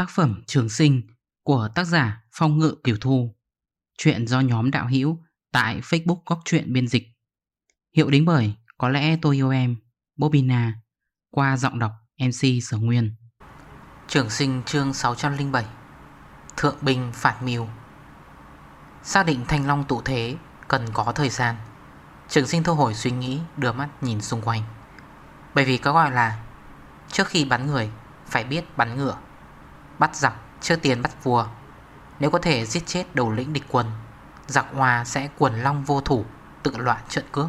Tác phẩm Trường Sinh của tác giả Phong Ngự Kiều Thu. Chuyện do nhóm đạo hữu tại Facebook Góc Chuyện Biên Dịch. Hiệu đính bởi Có lẽ tôi yêu em Bobina Qua giọng đọc MC Sở Nguyên. Trường Sinh chương 607 Thượng binh phạt mưu Xác định Thanh Long tụ thế Cần có thời gian, Trường Sinh thu hồi suy nghĩ, Đưa mắt nhìn xung quanh. Bởi vì có gọi là Trước khi bắn người, Phải biết bắn ngựa. Bắt giặc, chưa tiền bắt vua. Nếu có thể giết chết đầu lĩnh địch quân Giặc hòa sẽ quần long vô thủ, Tự loạn trận cướp.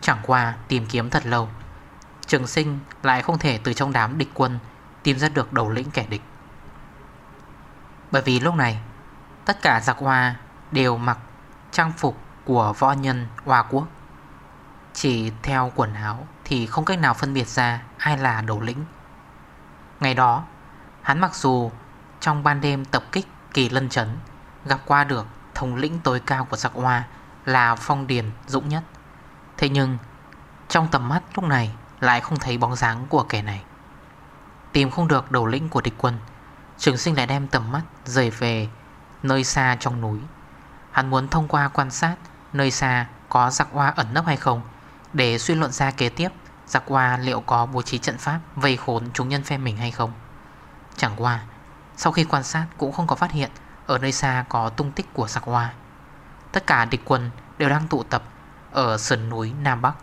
Chẳng qua tìm kiếm thật lâu, Trường sinh lại không thể từ trong đám địch quân Tìm ra được đầu lĩnh kẻ địch. Bởi vì lúc này, Tất cả giặc hoa đều mặc trang phục của võ nhân Hoa Quốc. Chỉ theo quần áo thì không cách nào phân biệt ra ai là đầu lĩnh. Ngày đó Hắn mặc dù trong ban đêm tập kích kỳ lân chấn, Gặp qua được thống lĩnh tối cao của giặc hoa là Phong Điền Dũng nhất. Thế nhưng, trong tầm mắt lúc này lại không thấy bóng dáng của kẻ này. Tìm không được đầu lĩnh của địch quân, Trường sinh lại đem tầm mắt rời về nơi xa trong núi. Hắn muốn thông qua quan sát nơi xa có giặc hoa ẩn nấp hay không Để suy luận ra kế tiếp giặc hoa liệu có bố trí trận pháp vây khốn chúng nhân phe mình hay không. Chẳng qua, Sau khi quan sát cũng không có phát hiện Ở nơi xa có tung tích của giặc hoa. Tất cả địch quân đều đang tụ tập Ở sườn núi Nam Bắc.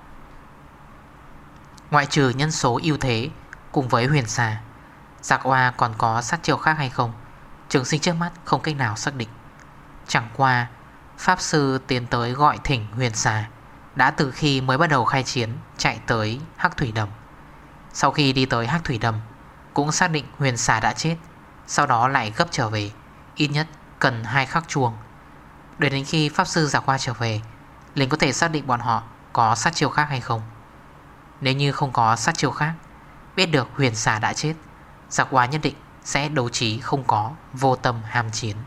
Ngoại trừ nhân số ưu thế Cùng với huyền xà, Giặc hoa còn có sát chiêu khác hay không, Trường sinh trước mắt không cách nào xác định. Chẳng qua, Pháp sư tiến tới gọi thỉnh huyền xà Đã từ khi mới bắt đầu khai chiến Chạy tới Hắc Thủy Đầm. Sau khi đi tới Hắc Thủy Đầm cũng xác định huyền xà đã chết, Sau đó lại gấp trở về, Ít nhất cần hai khắc chuông. Để đến khi Pháp Sư giả qua trở về Linh có thể xác định bọn họ Có sát chiêu khác hay không. Nếu như không có sát chiêu khác, Biết được huyền xà đã chết Giả qua nhất định sẽ đấu trí không có Vô tâm ham chiến.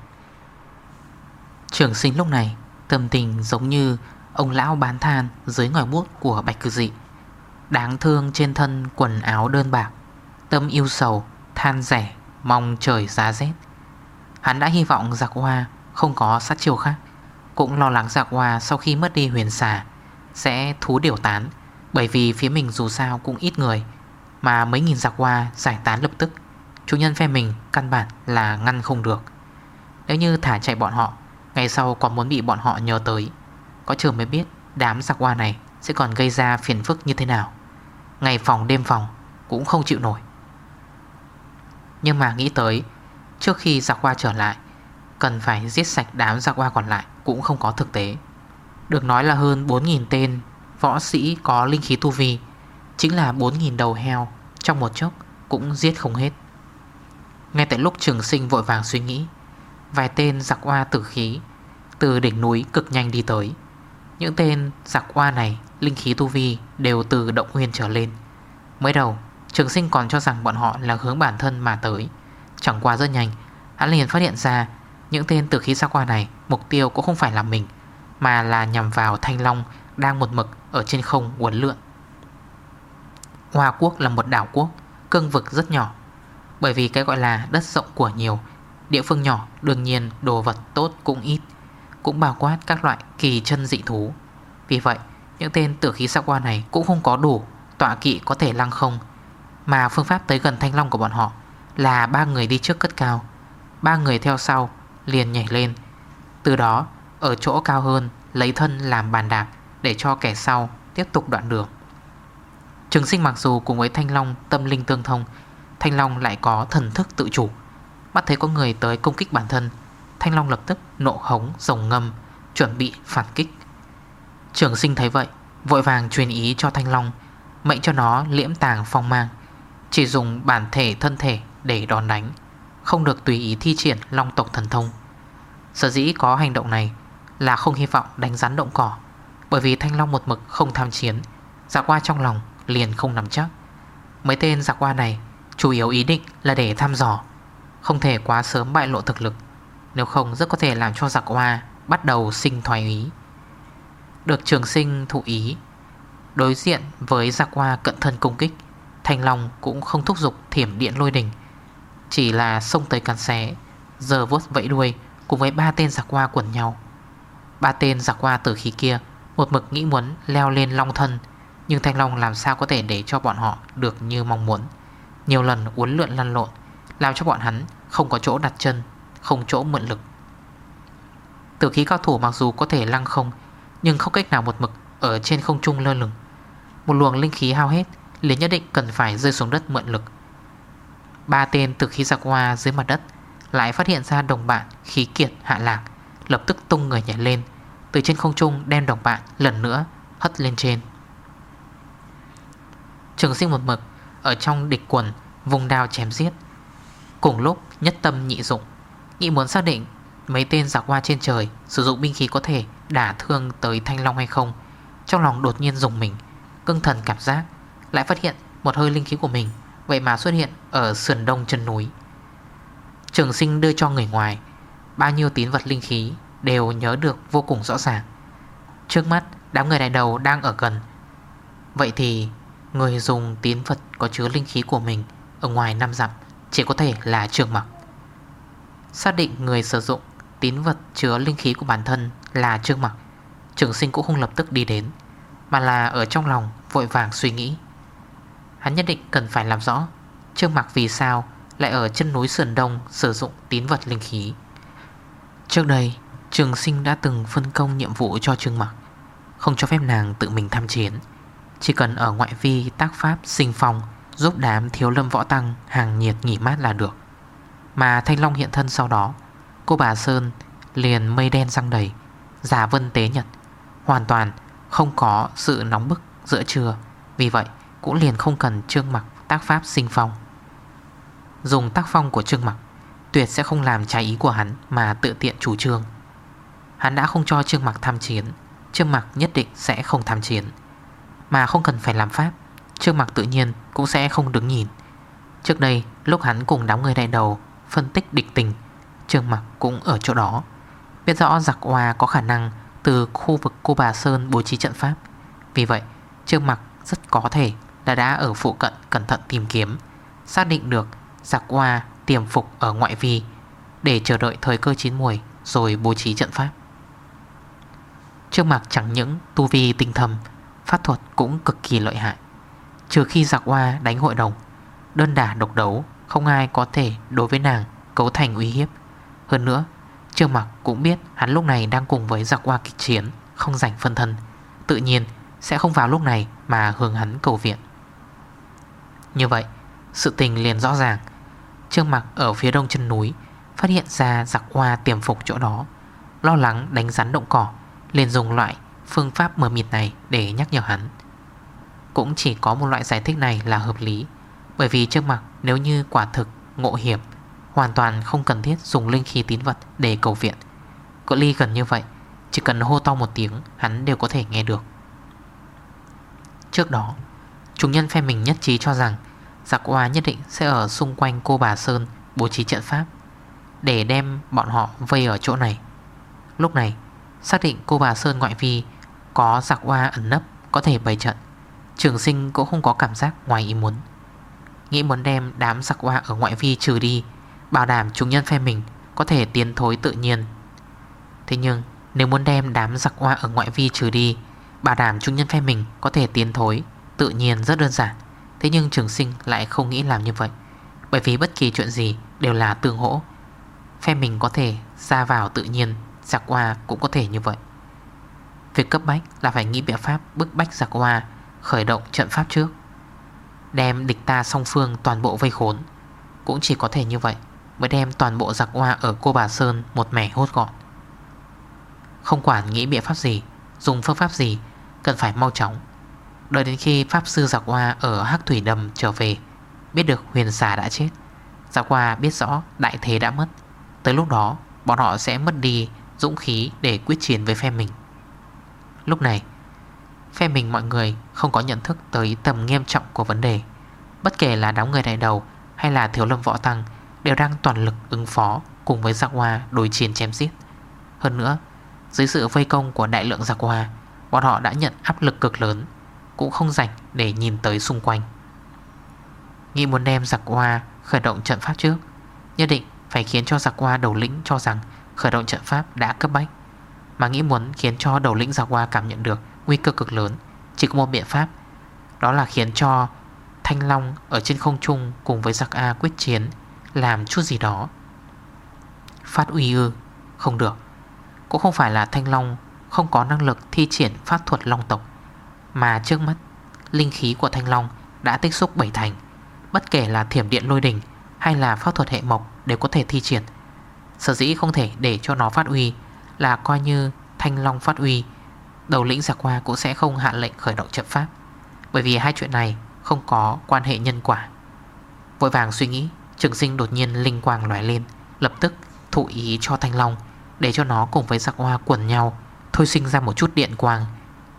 Trường sinh lúc này, Tâm tình giống như Ông lão bán than dưới ngòi bút của bạch cư dị, Đáng thương trên thân quần áo đơn bạc. Tâm yêu sầu, than rẻ, mong trời giá rét. Hắn đã hy vọng giặc hoa không có sát chiều khác. Cũng lo lắng giặc hoa sau khi mất đi huyền xà Sẽ thú điều tán Bởi vì phía mình dù sao cũng ít người Mà mấy nghìn giặc hoa giải tán lập tức. Chủ nhân phe mình căn bản là ngăn không được. Nếu như thả chạy bọn họ Ngày sau còn muốn bị bọn họ nhớ tới Có trường mới biết đám giặc hoa này Sẽ còn gây ra phiền phức như thế nào. Ngày phòng đêm phòng Cũng không chịu nổi nhưng mà nghĩ tới, Trước khi giặc hoa trở lại, Cần phải giết sạch đám giặc hoa còn lại Cũng không có thực tế. Được nói là hơn 4.000 tên Võ sĩ có linh khí tu vi, Chính là 4.000 đầu heo Trong một chốc cũng giết không hết. Ngay tại lúc trường sinh vội vàng suy nghĩ, Vài tên giặc hoa tử khí Từ đỉnh núi cực nhanh đi tới. Những tên giặc hoa này Linh khí tu vi đều từ động nguyên trở lên. Mới đầu Trường sinh còn cho rằng bọn họ là hướng bản thân mà tới. Chẳng qua rất nhanh, Hắn liền phát hiện ra Những tên tử khí xa qua này Mục tiêu cũng không phải là mình, Mà là nhằm vào thanh long Đang một mực ở trên không uốn lượn. Hoa quốc là một đảo quốc, Cương vực rất nhỏ, Bởi vì cái gọi là đất rộng của nhiều Địa phương nhỏ đương nhiên đồ vật tốt cũng ít, Cũng bao quát các loại kỳ chân dị thú. Vì vậy, những tên tử khí xa qua này cũng không có đủ Tọa kỵ có thể lăng không mà phương pháp tới gần thanh long của bọn họ Là ba người đi trước cất cao. Ba người theo sau, liền nhảy lên. Từ đó, ở chỗ cao hơn, Lấy thân làm bàn đạp Để cho kẻ sau tiếp tục đoạn đường. Trường sinh mặc dù cùng với Thanh Long tâm linh tương thông, Thanh Long lại có thần thức tự chủ. Mắt thấy có người tới công kích bản thân, Thanh Long lập tức nộ hống, rồng ngâm, Chuẩn bị phản kích. Trường sinh thấy vậy, Vội vàng truyền ý cho Thanh Long, Mệnh cho nó liễm tàng phong mang chỉ dùng bản thể thân thể để đòn đánh, Không được tùy ý thi triển long tộc thần thông. Sở dĩ có hành động này Là không hy vọng đánh rắn động cỏ, Bởi vì thanh long một mực không tham chiến, Giặc qua trong lòng liền không nắm chắc. Mấy tên giặc qua này Chủ yếu ý định là để thăm dò, Không thể quá sớm bại lộ thực lực, Nếu không rất có thể làm cho giặc hoa Bắt đầu sinh thoái ý. Được trường sinh thụ ý, Đối diện với giặc hoa cận thân công kích Thanh Long cũng không thúc giục thiểm điện lôi đình. Chỉ là xông tới cắn xé, Giờ vốt vẫy đuôi Cùng với ba tên giặc hoa quẩn nhau. Ba tên giặc hoa tử khí kia Một mực nghĩ muốn leo lên long thân, Nhưng Thanh Long làm sao có thể để cho bọn họ Được như mong muốn. Nhiều lần uốn lượn lăn lộn, Làm cho bọn hắn không có chỗ đặt chân, Không chỗ mượn lực. Tử khí cao thủ mặc dù có thể lăng không, Nhưng không cách nào một mực Ở trên không trung lơ lửng. Một luồng linh khí hao hết liền nhất định cần phải rơi xuống đất mượn lực. Ba tên từ khí giặc hoa dưới mặt đất Lại phát hiện ra đồng bạn khí kiệt hạ lạc, Lập tức tung người nhảy lên, Từ trên không trung đem đồng bạn lần nữa hất lên trên. Trường sinh một mực Ở trong địch quần, vùng đao chém giết. Cùng lúc, nhất tâm nhị dụng, Nghĩ muốn xác định mấy tên giặc hoa trên trời Sử dụng binh khí có thể đả thương tới thanh long hay không, Trong lòng đột nhiên dùng mình, Cưng thần cảm giác. Lại phát hiện một hơi linh khí của mình, Vậy mà xuất hiện ở sườn đông chân núi. Trường sinh đưa cho người ngoài, Bao nhiêu tín vật linh khí Đều nhớ được vô cùng rõ ràng. Trước mắt, đám người đại đầu đang ở gần. Vậy thì, Người dùng tín vật có chứa linh khí của mình Ở ngoài năm dặm Chỉ có thể là trường mặc. Xác định người sử dụng tín vật chứa linh khí của bản thân là Trương Mặc, Trường sinh cũng không lập tức đi đến, Mà là ở trong lòng vội vàng suy nghĩ. Hắn nhất định cần phải làm rõ Trương Mặc vì sao lại ở chân núi Sườn Đông sử dụng tín vật linh khí. Trước đây, Trường sinh đã từng phân công nhiệm vụ cho Trương Mặc, Không cho phép nàng tự mình tham chiến. Chỉ cần ở ngoại vi tác pháp sinh phong, Giúp đám thiếu lâm võ tăng hàng nhiệt nghỉ mát là được. Mà Thanh Long hiện thân sau đó, Cô bà Sơn liền mây đen răng đầy Giả vân tế nhật, Hoàn toàn không có sự nóng bức giữa trưa. Vì vậy cũng liền không cần Trương Mặc tác pháp sinh phong. Dùng tác phong của Trương Mặc, Tuyệt sẽ không làm trái ý của hắn Mà tự tiện chủ trương. Hắn đã không cho Trương Mặc tham chiến, Trương Mặc nhất định sẽ không tham chiến. Mà không cần phải làm pháp, Trương Mặc tự nhiên cũng sẽ không đứng nhìn. Trước đây, lúc hắn cùng đám người đại đầu Phân tích địch tình, Trương Mặc cũng ở chỗ đó. Biết rõ giặc hoa có khả năng Từ khu vực cô bà Sơn bố trí trận pháp. Vì vậy, Trương Mặc rất có thể đã đã ở phụ cận cẩn thận tìm kiếm. Xác định được giặc qua tiềm phục ở ngoại vi, Để chờ đợi thời cơ chín mùi Rồi bố trí trận pháp. Trước mặt chẳng những tu vi tinh thầm Pháp thuật cũng cực kỳ lợi hại. Trừ khi giặc hoa đánh hội đồng, Đơn đả độc đấu, Không ai có thể đối với nàng cấu thành uy hiếp. Hơn nữa, Trương Mặc cũng biết hắn lúc này đang cùng với giặc hoa kịch chiến, Không rảnh phân thân, Tự nhiên sẽ không vào lúc này mà hướng hắn cầu viện. Như vậy, Sự tình liền rõ ràng. Trương Mặc ở phía đông chân núi, Phát hiện ra giặc hoa tiềm phục chỗ đó. Lo lắng đánh rắn động cỏ, liền dùng loại phương pháp mờ mịt này Để nhắc nhở hắn. Cũng chỉ có một loại giải thích này là hợp lý, Bởi vì Trương Mặc nếu như quả thực ngộ hiểm, Hoàn toàn không cần thiết dùng linh khí tín vật để cầu viện. Cỡ ly gần như vậy, Chỉ cần hô to một tiếng, Hắn đều có thể nghe được. Trước đó, Chúng nhân phe mình nhất trí cho rằng Giặc hoa nhất định sẽ ở xung quanh cô bà Sơn Bố trí trận pháp Để đem bọn họ vây ở chỗ này. Lúc này, Xác định cô bà Sơn ngoại vi Có giặc hoa ẩn nấp, Có thể bày trận. Trường sinh cũng không có cảm giác ngoài ý muốn. Nghĩ muốn đem đám giặc hoa ở ngoại vi trừ đi, Bảo đảm chúng nhân phe mình Có thể tiến thối tự nhiên. Thế nhưng, nếu muốn đem đám giặc hoa ở ngoại vi trừ đi, Bảo đảm chúng nhân phe mình Có thể tiến thối Tự nhiên rất đơn giản. Thế nhưng trường sinh lại không nghĩ làm như vậy. Bởi vì bất kỳ chuyện gì đều là tương hỗ. Phe mình có thể ra vào tự nhiên, Giặc hoa cũng có thể như vậy. Việc cấp bách là phải nghĩ biện pháp bức bách giặc hoa Khởi động trận pháp trước. Đem địch ta song phương toàn bộ vây khốn. Cũng chỉ có thể như vậy Mới đem toàn bộ giặc hoa ở cô bà Sơn Một mẻ hốt gọn. Không quản nghĩ biện pháp gì, Dùng phương pháp gì, Cần phải mau chóng. Đợi đến khi Pháp Sư Giặc Hoa ở Hắc Thủy Đầm trở về, Biết được huyền xà đã chết. Giặc Hoa biết rõ đại thế đã mất. Tới lúc đó, bọn họ sẽ mất đi Dũng khí để quyết chiến với phe mình. Lúc này, Phe mình mọi người không có nhận thức tới tầm nghiêm trọng của vấn đề. Bất kể là đám người đại đầu Hay là thiếu lâm võ tăng Đều đang toàn lực ứng phó Cùng với giặc hoa đối chiến chém giết. Hơn nữa, Dưới sự vây công của đại lượng giặc hoa, Bọn họ đã nhận áp lực cực lớn. Cũng không rảnh để nhìn tới xung quanh. Nghĩ muốn đem giặc hoa khởi động trận pháp trước Nhất định phải khiến cho giặc hoa đầu lĩnh cho rằng Khởi động trận pháp đã cấp bách. Mà nghĩ muốn khiến cho đầu lĩnh giặc hoa cảm nhận được Nguy cơ cực lớn, Chỉ có một biện pháp, Đó là khiến cho Thanh Long ở trên không trung Cùng với giặc A quyết chiến, Làm chút gì đó. Phát uy ư? Không được. Cũng không phải là Thanh Long Không có năng lực thi triển pháp thuật Long tộc. Mà trước mắt, Linh khí của Thanh Long đã tích xúc bảy thành, Bất kể là thiểm điện lôi đình Hay là pháp thuật hệ mộc đều có thể thi triển. Sở dĩ không thể để cho nó phát uy Là coi như Thanh Long phát uy, Đầu lĩnh giả qua cũng sẽ không hạ lệnh khởi động trận pháp. Bởi vì hai chuyện này Không có quan hệ nhân quả. Vội vàng suy nghĩ, Trường sinh đột nhiên linh quang lóe lên, Lập tức thụ ý cho Thanh Long Để cho nó cùng với giặc hoa quần nhau, Thôi sinh ra một chút điện quang,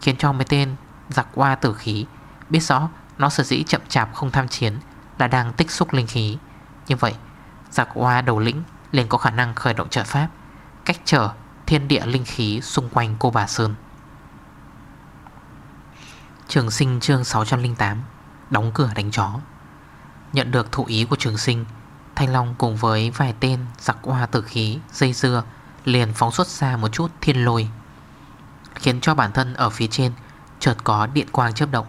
Khiến cho mấy tên giặc qua tử khí. Biết rõ, nó sở dĩ chậm chạp không tham chiến Là đang tích xúc linh khí. Như vậy, Giặc qua đầu lĩnh liền có khả năng khởi động trợ pháp, Cách trở thiên địa linh khí xung quanh cô bà Sơn. Trường sinh chương 608 Đóng cửa đánh chó. Nhận được thụ ý của trường sinh, Thanh Long cùng với vài tên giặc hoa tử khí dây dưa Liền phóng xuất ra một chút thiên lôi, Khiến cho bản thân ở phía trên Chợt có điện quang chớp động.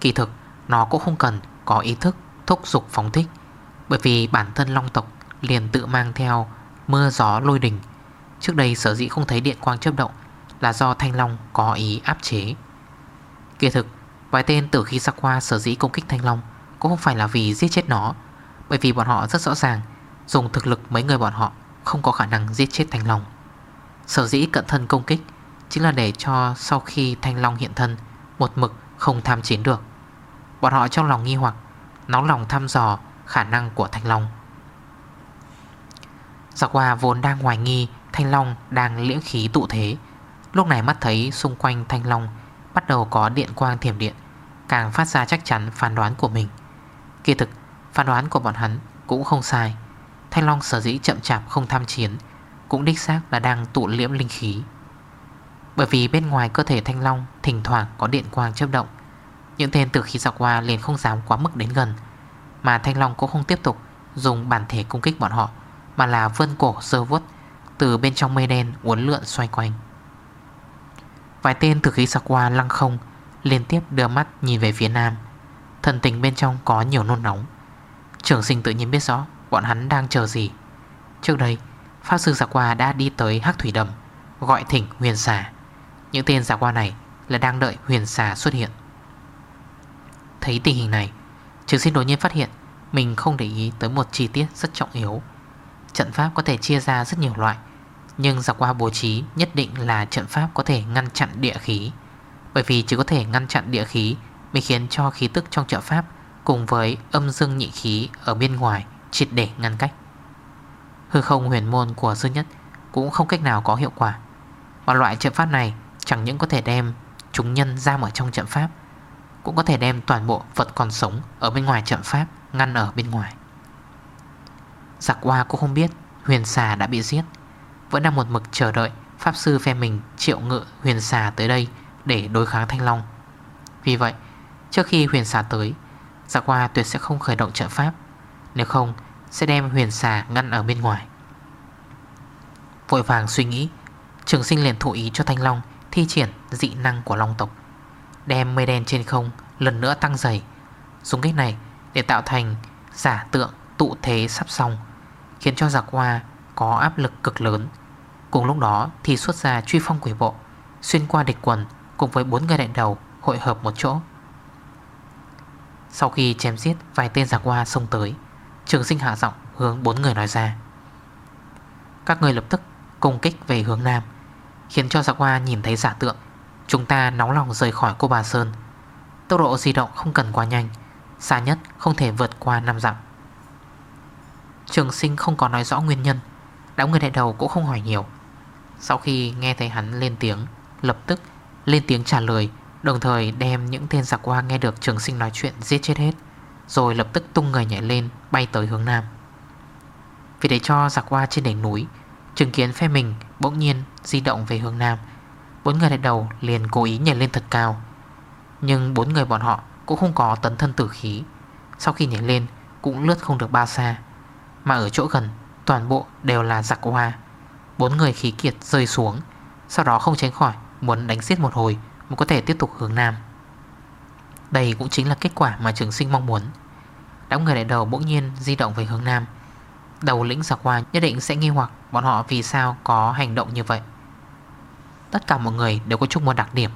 Kỳ thực, nó cũng không cần có ý thức thúc dục phóng thích, Bởi vì bản thân long tộc liền tự mang theo mưa gió lôi đình. Trước đây sở dĩ không thấy điện quang chớp động Là do Thanh Long có ý áp chế. Kỳ thực, Vài tên từ khi sắc qua sở dĩ công kích Thanh Long Cũng không phải là vì giết chết nó, Bởi vì bọn họ rất rõ ràng Dùng thực lực mấy người bọn họ Không có khả năng giết chết Thanh Long. Sở dĩ cận thân công kích Chính là để cho sau khi Thanh Long hiện thân, Một mực không tham chiến được. Bọn họ trong lòng nghi hoặc, Nóng lòng thăm dò khả năng của Thanh Long. Dạ Giặc hòa vốn đang hoài nghi Thanh Long đang liễng khí tụ thế. Lúc này mắt thấy xung quanh Thanh Long Bắt đầu có điện quang thiểm điện, Càng phát ra chắc chắn phán đoán của mình. Kỳ thực, phán đoán của bọn hắn Cũng không sai. Thanh Long sở dĩ chậm chạp không tham chiến, Cũng đích xác là đang tụ liễm linh khí. Bởi vì bên ngoài cơ thể Thanh Long Thỉnh thoảng có điện quang chấp động. Những tên từ khí dọc qua liền không dám quá mức đến gần. Mà Thanh Long cũng không tiếp tục Dùng bản thể công kích bọn họ, Mà là vươn cổ sơ vuốt Từ bên trong mây đen uốn lượn xoay quanh. Vài tên từ khí sạc qua lăng không Liên tiếp đưa mắt nhìn về phía nam. Thần tình bên trong có nhiều nôn nóng. Trường sinh tự nhiên biết rõ Bọn hắn đang chờ gì. Trước đây, Pháp sư giả qua đã đi tới Hắc Thủy Đầm, Gọi thỉnh huyền xà. Những tên giả qua này là đang đợi huyền xà xuất hiện. Thấy tình hình này, Trường sinh đột nhiên phát hiện Mình không để ý tới một chi tiết rất trọng yếu. Trận pháp có thể chia ra rất nhiều loại, Nhưng dọc qua bố trí nhất định là trận pháp có thể ngăn chặn địa khí. Bởi vì chỉ có thể ngăn chặn địa khí Mới khiến cho khí tức trong trận pháp Cùng với âm dương nhị khí ở bên ngoài Triệt để ngăn cách. Hư không huyền môn của sư nhất Cũng không cách nào có hiệu quả. Mà loại trận pháp này chẳng những có thể đem Chúng nhân giam ở trong trận pháp, Cũng có thể đem toàn bộ vật còn sống Ở bên ngoài trận pháp Ngăn ở bên ngoài. Giặc qua cũng không biết Huyền xà đã bị giết. Vẫn đang một mực chờ đợi Pháp sư phe mình triệu ngự huyền xà tới đây Để đối kháng thanh long. Vì vậy, trước khi huyền xà tới, Giặc qua tuyệt sẽ không khởi động trận pháp, Nếu không sẽ đem huyền xà ngăn ở bên ngoài. Vội vàng suy nghĩ, Trường sinh liền thụ ý cho Thanh Long Thi triển dị năng của Long tộc, Đem mây đen trên không lần nữa tăng dày, Dùng cách này để tạo thành giả tượng tụ thế sắp xong, Khiến cho giặc hoa có áp lực cực lớn. Cùng lúc đó thì xuất ra truy phong quỷ bộ, Xuyên qua địch quần Cùng với bốn người đại đầu hội hợp một chỗ. Sau khi chém giết vài tên giặc hoa xông tới, Trường sinh hạ giọng hướng bốn người nói ra. Các người lập tức công kích về hướng nam. Khiến cho giặc hoa nhìn thấy giả tượng. Chúng ta nóng lòng rời khỏi cô bà Sơn. Tốc độ di động không cần quá nhanh, Xa nhất không thể vượt qua 5 dặm. Trường sinh không có nói rõ nguyên nhân, Đám người đại đầu cũng không hỏi nhiều. Sau khi nghe thấy hắn lên tiếng, Lập tức lên tiếng trả lời, Đồng thời đem những tên giặc hoa nghe được trường sinh nói chuyện giết chết hết, Rồi lập tức tung người nhảy lên, Bay tới hướng nam. Vì để cho giặc hoa trên đỉnh núi, Chứng kiến phe mình bỗng nhiên di động về hướng nam. Bốn người đại đầu liền cố ý nhảy lên thật cao. Nhưng bốn người bọn họ cũng không có tấn thân tử khí. Sau khi nhảy lên, cũng lướt không được bao xa. Mà ở chỗ gần, Toàn bộ đều là giặc hoa Bốn người khí kiệt rơi xuống, Sau đó không tránh khỏi, Muốn đánh giết một hồi Mới có thể tiếp tục hướng Nam. Đây cũng chính là kết quả mà trường sinh mong muốn. Đám người đại đầu bỗng nhiên di động về hướng Nam. Đầu lĩnh giặc hoa nhất định sẽ nghi hoặc Bọn họ vì sao có hành động như vậy. Tất cả mọi người đều có chung một đặc điểm,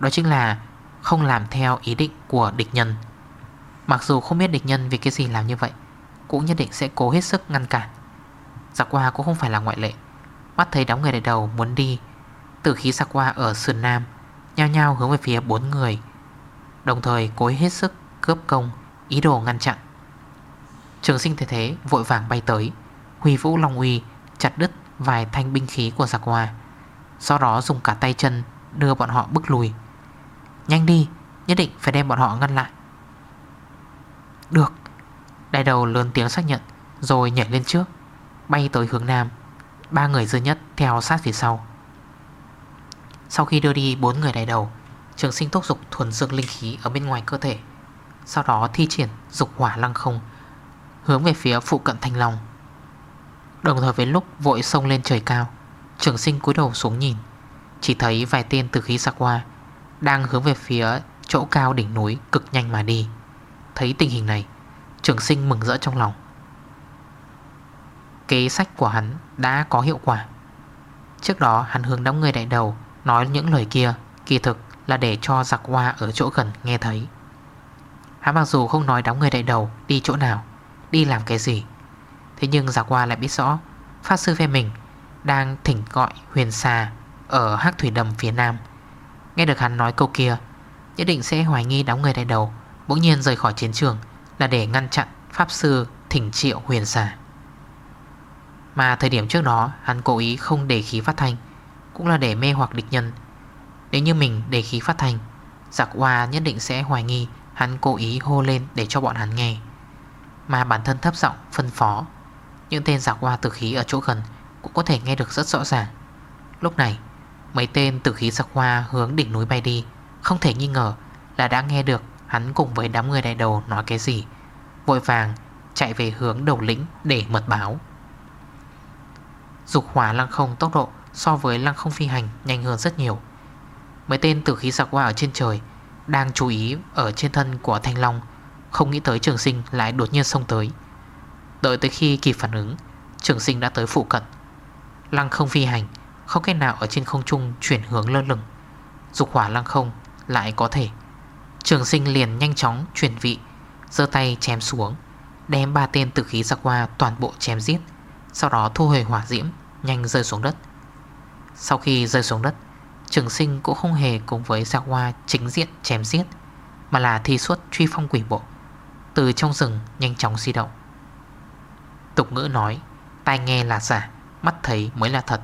Đó chính là không làm theo ý định của địch nhân. Mặc dù không biết địch nhân vì cái gì làm như vậy, Cũng nhất định sẽ cố hết sức ngăn cản. Giặc qua cũng không phải là ngoại lệ, Mắt thấy đám người đại đầu muốn đi tử khí giặc qua ở sườn nam, Nhao nhao hướng về phía bốn người, Đồng thời cố hết sức cướp công, Ý đồ ngăn chặn. Trường sinh thế thế, vội vàng bay tới. Huy vũ Long Uy chặt đứt vài thanh binh khí của giặc hoa. Sau đó dùng cả tay chân đưa bọn họ bước lùi. Nhanh đi, Nhất định phải đem bọn họ ngăn lại. Được. Đại đầu lớn tiếng xác nhận, Rồi nhảy lên trước, Bay tới hướng nam. Ba người dư nhất theo sát phía sau. Sau khi đưa đi bốn người đại đầu, Trường sinh thúc dục thuần dương linh khí Ở bên ngoài cơ thể. Sau đó thi triển dục hỏa lăng không. Hướng về phía phụ cận thanh long. Đồng thời với lúc vội sông lên trời cao, Trường sinh cúi đầu xuống nhìn, Chỉ thấy vài tên từ khí sạc qua Đang hướng về phía chỗ cao đỉnh núi cực nhanh mà đi. Thấy tình hình này, Trường sinh mừng rỡ trong lòng. Kế sách của hắn đã có hiệu quả. Trước đó, hắn hướng đám người đại đầu Nói những lời kia, Kỳ thực là để cho giặc hoa ở chỗ gần nghe thấy. Hắn mặc dù không nói đám người đại đầu Đi chỗ nào Đi làm cái gì? Thế nhưng giặc hoa lại biết rõ, Pháp sư phe mình Đang thỉnh gọi huyền xà Ở hắc thủy đầm phía nam. Nghe được hắn nói câu kia, Nhất định sẽ hoài nghi đám người đại đầu, Bỗng nhiên rời khỏi chiến trường Là để ngăn chặn Pháp sư thỉnh triệu huyền xà. Mà thời điểm trước đó, Hắn cố ý không để khí phát thanh, Cũng là để mê hoặc địch nhân. Nếu như mình để khí phát thanh Giặc hoa nhất định sẽ hoài nghi Hắn cố ý hô lên để cho bọn hắn nghe. Mà bản thân thấp giọng phân phó. Những tên giặc qua tử khí ở chỗ gần Cũng có thể nghe được rất rõ ràng. Lúc này, Mấy tên tử khí giặc hoa hướng đỉnh núi bay đi, Không thể nghi ngờ là đã nghe được Hắn cùng với đám người đại đầu nói cái gì, Vội vàng chạy về hướng đầu lĩnh để mật báo. Dục hỏa lăng không tốc độ so với lăng không phi hành nhanh hơn rất nhiều. Mấy tên tử khí giặc hoa ở trên trời Đang chú ý ở trên thân của Thanh Long không nghĩ tới trường sinh lại đột nhiên xông tới. Đợi tới khi kịp phản ứng, Trường sinh đã tới phụ cận. Lăng không phi hành, Không cách nào ở trên không trung chuyển hướng lơ lửng. Dục hỏa lăng không lại có thể. Trường sinh liền nhanh chóng chuyển vị, giơ tay chém xuống, Đem ba tên tử khí ra qua toàn bộ chém giết, Sau đó thu hồi hỏa diễm, Nhanh rơi xuống đất. Sau khi rơi xuống đất, Trường sinh cũng không hề cùng với giặc hoa chính diện chém giết, Mà là thi suốt truy phong quỷ bộ. Từ trong rừng nhanh chóng di động. Tục ngữ nói, Tai nghe là giả, Mắt thấy mới là thật.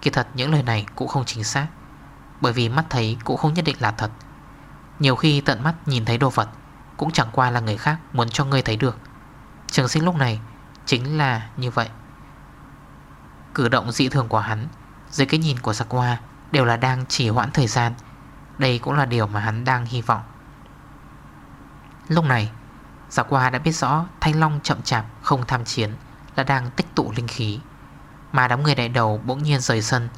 Kỳ thật những lời này cũng không chính xác, Bởi vì mắt thấy cũng không nhất định là thật. Nhiều khi tận mắt nhìn thấy đồ vật Cũng chẳng qua là người khác muốn cho ngươi thấy được. Trường sinh lúc này Chính là như vậy. Cử động dị thường của hắn Dưới cái nhìn của giặc hoa Đều là đang chỉ hoãn thời gian. Đây cũng là điều mà hắn đang hy vọng. Lúc này Giặc qua đã biết rõ Thanh Long chậm chạp, không tham chiến, Là đang tích tụ linh khí. Mà đám người đại đầu bỗng nhiên rời sân.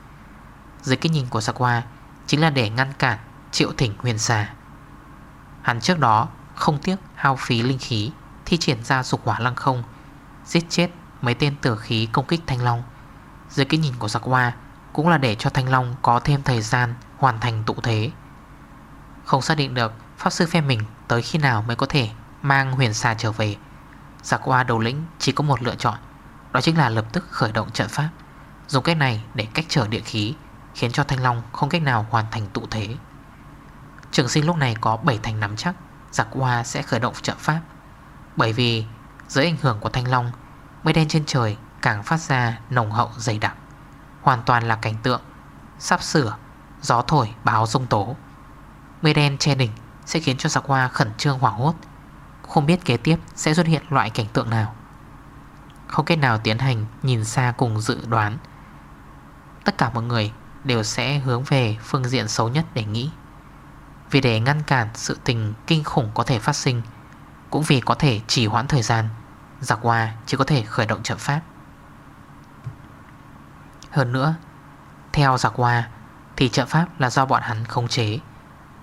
Dưới cái nhìn của dạ giặc Chính là để ngăn cản triệu thỉnh huyền xà. Hắn trước đó không tiếc hao phí linh khí, Thi triển ra dục hỏa lăng không, Giết chết mấy tên tử khí công kích Thanh Long. Dưới cái nhìn của dạ giặc Cũng là để cho Thanh Long có thêm thời gian Hoàn thành tụ thế. Không xác định được Pháp sư phe mình tới khi nào mới có thể Mang huyền xà trở về. Giặc qua đầu lĩnh chỉ có một lựa chọn, Đó chính là lập tức khởi động trận pháp, Dùng cách này để cách trở địa khí, Khiến cho Thanh Long không cách nào hoàn thành tụ thế. Trường sinh lúc này có 7 thành nắm chắc Giặc qua sẽ khởi động trận pháp. Bởi vì dưới ảnh hưởng của Thanh Long, Mây đen trên trời càng phát ra nồng hậu dày đặc, Hoàn toàn là cảnh tượng Sắp sửa, Gió thổi báo rông tố. Mây đen che đỉnh sẽ khiến cho giặc qua khẩn trương hoảng hốt. Không biết kế tiếp sẽ xuất hiện loại cảnh tượng nào. Không cách nào tiến hành nhìn xa cùng dự đoán. Tất cả mọi người đều sẽ hướng về phương diện xấu nhất để nghĩ. Vì để ngăn cản sự tình kinh khủng có thể phát sinh, Cũng vì có thể chỉ hoãn thời gian Giặc hoa chỉ có thể khởi động trận pháp. Hơn nữa, Theo giặc hoa Thì trận pháp là do bọn hắn khống chế.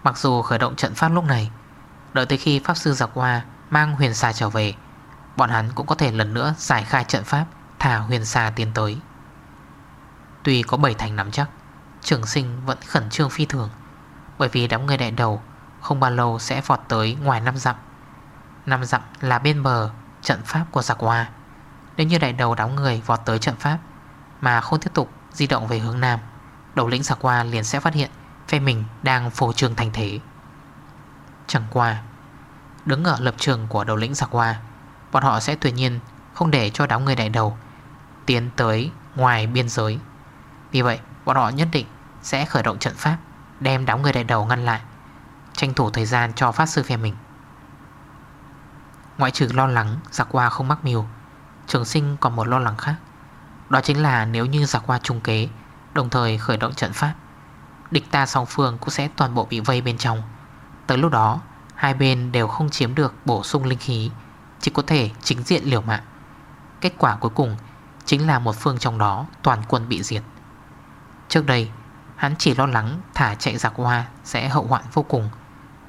Mặc dù khởi động trận pháp lúc này, Đợi tới khi Pháp Sư giặc hoa Mang huyền xà trở về. Bọn hắn cũng có thể lần nữa giải khai trận pháp, Thả huyền xà tiến tới. Tuy có 7 thành nắm chắc, Trường sinh vẫn khẩn trương phi thường, Bởi vì đám người đại đầu Không bao lâu sẽ vọt tới ngoài 5 dặm. 5 dặm là bên bờ Trận pháp của giặc hoa. Nếu như đại đầu đám người vọt tới trận pháp Mà không tiếp tục di động về hướng Nam, Đầu lĩnh giặc hoa liền sẽ phát hiện Phe mình đang phổ trường thành thế. Chẳng qua Đứng ở lập trường của đầu lĩnh giặc hoa. Bọn họ sẽ tuyệt nhiên Không để cho đám người đại đầu Tiến tới ngoài biên giới. Vì vậy, bọn họ nhất định Sẽ khởi động trận pháp, Đem đám người đại đầu ngăn lại, Tranh thủ thời gian cho phát sư phe mình. Ngoại trừ lo lắng giặc hoa không mắc mưu, Trường sinh còn một lo lắng khác. Đó chính là nếu như giặc hoa trung kế, Đồng thời khởi động trận pháp, Địch ta song phương cũng sẽ toàn bộ bị vây bên trong. Tới lúc đó Hai bên đều không chiếm được bổ sung linh khí, Chỉ có thể chính diện liều mạng. Kết quả cuối cùng Chính là một phương trong đó toàn quân bị diệt. Trước đây, Hắn chỉ lo lắng thả chạy giặc hoa Sẽ hậu hoạn vô cùng,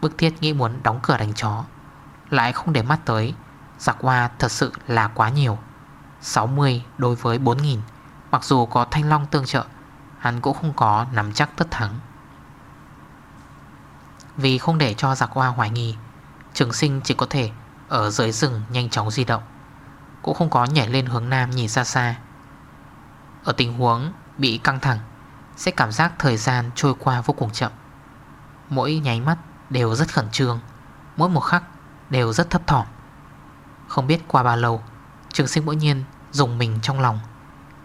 Bức thiết nghĩ muốn đóng cửa đánh chó. Lại không để mắt tới, Giặc hoa thật sự là quá nhiều. 60 đối với 4.000 Mặc dù có thanh long tương trợ, Hắn cũng không có nắm chắc tất thắng. Vì không để cho giặc hoa hoài nghi. Trường sinh chỉ có thể Ở dưới rừng nhanh chóng di động, Cũng không có nhảy lên hướng nam nhìn xa xa. Ở tình huống bị căng thẳng, Sẽ cảm giác thời gian trôi qua vô cùng chậm. Mỗi nháy mắt đều rất khẩn trương, Mỗi một khắc đều rất thấp thỏm. Không biết qua bao lâu, Trường sinh bỗng nhiên dùng mình trong lòng.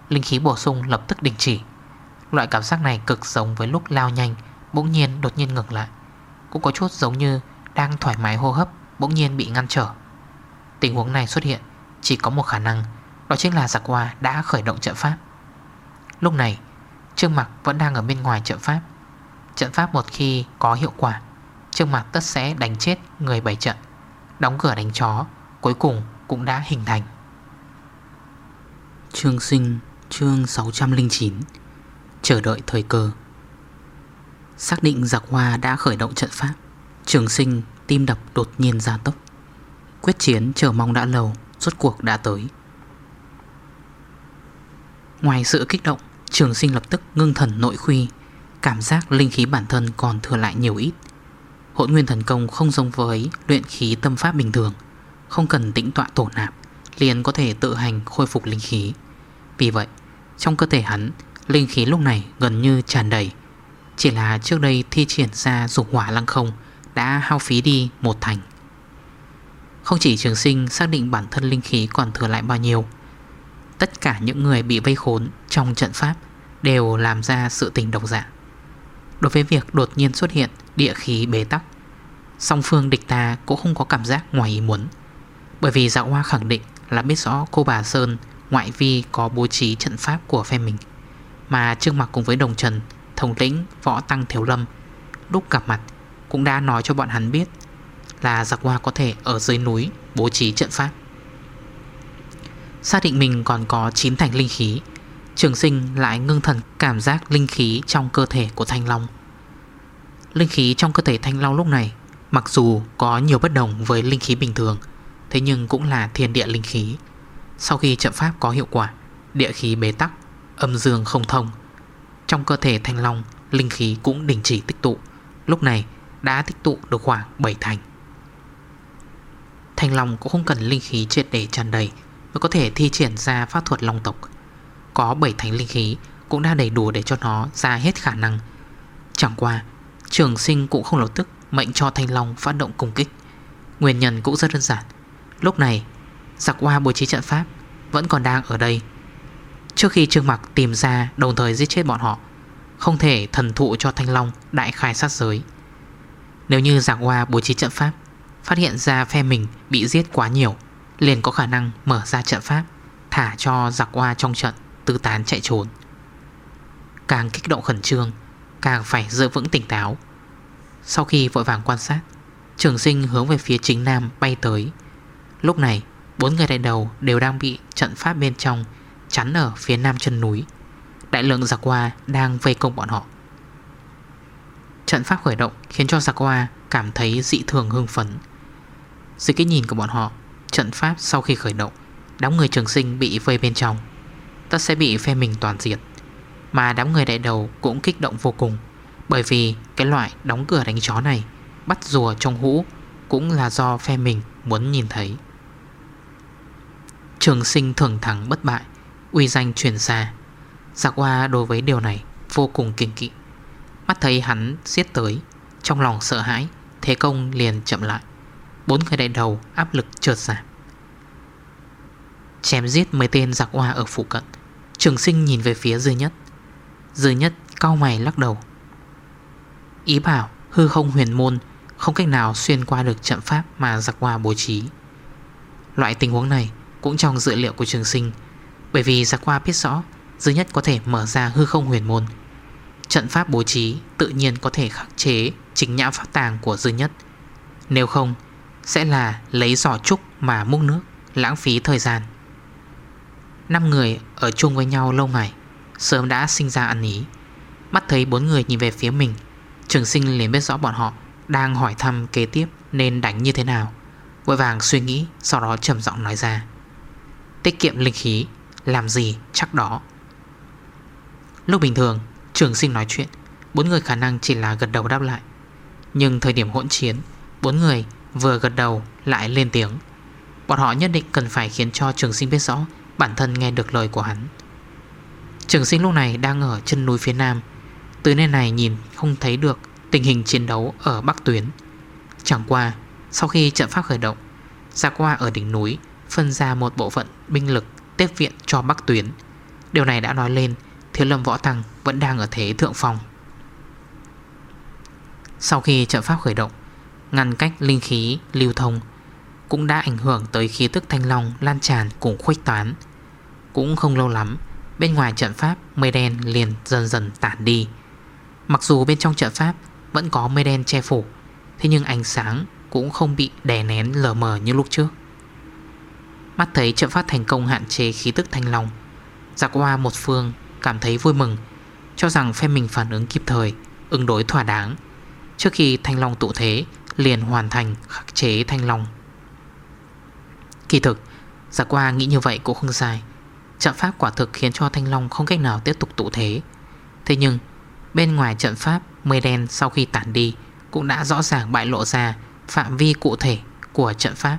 Linh khí bổ sung lập tức đình chỉ. Loại cảm giác này cực giống với lúc lao nhanh, Bỗng nhiên đột nhiên ngừng lại. Cũng có chút giống như đang thoải mái hô hấp, Bỗng nhiên bị ngăn trở. Tình huống này xuất hiện, Chỉ có một khả năng, Đó chính là giặc hoa đã khởi động trận pháp. Lúc này, Trương Mạc vẫn đang ở bên ngoài trận pháp. Trận pháp một khi có hiệu quả, Trương Mạc tất sẽ đánh chết người bày trận, Đóng cửa đánh chó, Cuối cùng cũng đã hình thành. Trương sinh, chương 609 Chờ đợi thời cơ. Xác định giặc hoa đã khởi động trận pháp, Trường sinh tim đập đột nhiên ra tốc. Quyết chiến chờ mong đã lâu, Rốt cuộc đã tới. Ngoài sự kích động, Trường sinh lập tức ngưng thần nội khuy, Cảm giác linh khí bản thân còn thừa lại nhiều ít. Hỗn nguyên thần công không giống với luyện khí tâm pháp bình thường, Không cần tĩnh tọa tổ nạp, Liền có thể tự hành khôi phục linh khí. Vì vậy, Trong cơ thể hắn, Linh khí lúc này gần như tràn đầy chỉ là trước đây thi triển ra dục hỏa lăng không Đã hao phí đi một thành. Không chỉ trường sinh xác định bản thân linh khí còn thừa lại bao nhiêu, Tất cả những người bị vây khốn trong trận pháp Đều làm ra sự tình độc dạng. Đối với việc đột nhiên xuất hiện địa khí bế tắc, Song phương địch ta cũng không có cảm giác ngoài ý muốn, Bởi vì dạo hoa khẳng định là biết rõ cô bà Sơn Ngoại vi có bố trí trận pháp của phe mình, Mà Trương mặt cùng với Đồng Trần Thống lĩnh Võ Tăng Thiếu Lâm Lúc gặp mặt cũng đã nói cho bọn hắn biết Là giặc hoa có thể ở dưới núi Bố trí trận pháp. Xác định mình còn có 9 thành linh khí, Trường sinh lại ngưng thần cảm giác linh khí trong cơ thể của Thanh Long. Linh khí trong cơ thể Thanh Long lúc này Mặc dù có nhiều bất đồng với linh khí bình thường, Thế nhưng cũng là thiên địa linh khí. Sau khi trận pháp có hiệu quả, Địa khí bế tắc, Âm dương không thông trong cơ thể Thanh Long, Linh khí cũng đình chỉ tích tụ. Lúc này, đã tích tụ được khoảng 7 thành. Thanh Long cũng không cần linh khí triệt để tràn đầy Mới có thể thi triển ra pháp thuật long tộc. Có 7 thành linh khí Cũng đã đầy đủ để cho nó ra hết khả năng. Chẳng qua, Trường sinh cũng không lập tức mệnh cho Thanh Long phát động công kích. Nguyên nhân cũng rất đơn giản. Lúc này, Giặc hoa bố trí trận pháp Vẫn còn đang ở đây. Trước khi Trương Mặc tìm ra đồng thời giết chết bọn họ, Không thể thần thụ cho Thanh Long đại khai sát giới. Nếu như giặc hoa bố trí trận pháp, Phát hiện ra phe mình bị giết quá nhiều, Liền có khả năng mở ra trận pháp, Thả cho giặc hoa trong trận Tư tán chạy trốn. Càng kích động khẩn trương, Càng phải giữ vững tỉnh táo. Sau khi vội vàng quan sát, Trường sinh hướng về phía chính nam bay tới. Lúc này, Bốn người đại đầu đều đang bị trận pháp bên trong Chắn ở phía nam chân núi. Đại lượng giặc hoa đang vây công bọn họ. Trận pháp khởi động khiến cho giặc hoa cảm thấy dị thường hưng phấn. Dưới cái nhìn của bọn họ, Trận pháp sau khi khởi động, Đám người trường sinh bị vây bên trong. Tất sẽ bị phe mình toàn diệt. Mà đám người đại đầu cũng kích động vô cùng, Bởi vì cái loại đóng cửa đánh chó này, Bắt rùa trong hũ Cũng là do phe mình muốn nhìn thấy. Trường sinh thường thắng bất bại. Uy danh truyền xa Giặc hoa đối với điều này vô cùng kinh kỵ. Mắt thấy hắn giết tới, Trong lòng sợ hãi, Thế công liền chậm lại. Bốn người đại đầu áp lực trượt giảm Chém giết mấy tên dạ giặc hoa ở phụ cận. Trường sinh nhìn về phía dư nhất. Dư nhất cao mày lắc đầu. Ý bảo hư không huyền môn Không cách nào xuyên qua được trận pháp Mà dạ giặc hoa bố trí. Loại tình huống này cũng trong dữ liệu của trường sinh bởi vì giặc hoa biết rõ Dư nhất có thể mở ra hư không huyền môn. Trận pháp bố trí tự nhiên có thể khắc chế Chính nhãn pháp tàng của dư nhất. Nếu không, Sẽ là lấy giỏ trúc mà múc nước, Lãng phí thời gian. Năm người ở chung với nhau lâu ngày, Sớm đã sinh ra ăn ý. Mắt thấy bốn người nhìn về phía mình, Trường sinh liền biết rõ bọn họ Đang hỏi thăm kế tiếp nên đánh như thế nào. Vội vàng suy nghĩ, Sau đó trầm giọng nói ra. Tiết kiệm linh khí. Làm gì? Chắc đó. Lúc bình thường, Trường sinh nói chuyện, Bốn người khả năng chỉ là gật đầu đáp lại. Nhưng thời điểm hỗn chiến, Bốn người vừa gật đầu lại lên tiếng. Bọn họ nhất định cần phải khiến cho trường sinh biết rõ Bản thân nghe được lời của hắn. Trường sinh lúc này đang ở chân núi phía nam. Từ nơi này nhìn không thấy được Tình hình chiến đấu ở Bắc Tuyến. Chẳng qua, Sau khi trận pháp khởi động, Gia qua ở đỉnh núi Phân ra một bộ phận binh lực tiếp viện cho Bắc Tuyến. Điều này đã nói lên Thiếu lâm võ tăng vẫn đang ở thế thượng phòng Sau khi trận pháp khởi động, Ngăn cách linh khí, lưu thông, Cũng đã ảnh hưởng tới khí tức thanh long Lan tràn cùng khuếch toán Cũng không lâu lắm, Bên ngoài trận pháp mây đen liền dần dần tản đi. Mặc dù bên trong trận pháp Vẫn có mây đen che phủ, Thế nhưng ánh sáng cũng không bị đè nén lờ mờ như lúc trước. Mắt thấy trận pháp thành công hạn chế khí tức thanh long. Giặc qua một phương, cảm thấy vui mừng, Cho rằng phe mình phản ứng kịp thời, Ứng đối thỏa đáng. Trước khi thanh long tụ thế, Liền hoàn thành khắc chế thanh long. Kỳ thực Giặc qua nghĩ như vậy cũng không sai. Trận pháp quả thực khiến cho thanh long không cách nào tiếp tục tụ thế. Thế nhưng, Bên ngoài trận pháp Mây đen sau khi tản đi Cũng đã rõ ràng bại lộ ra Phạm vi cụ thể của trận pháp.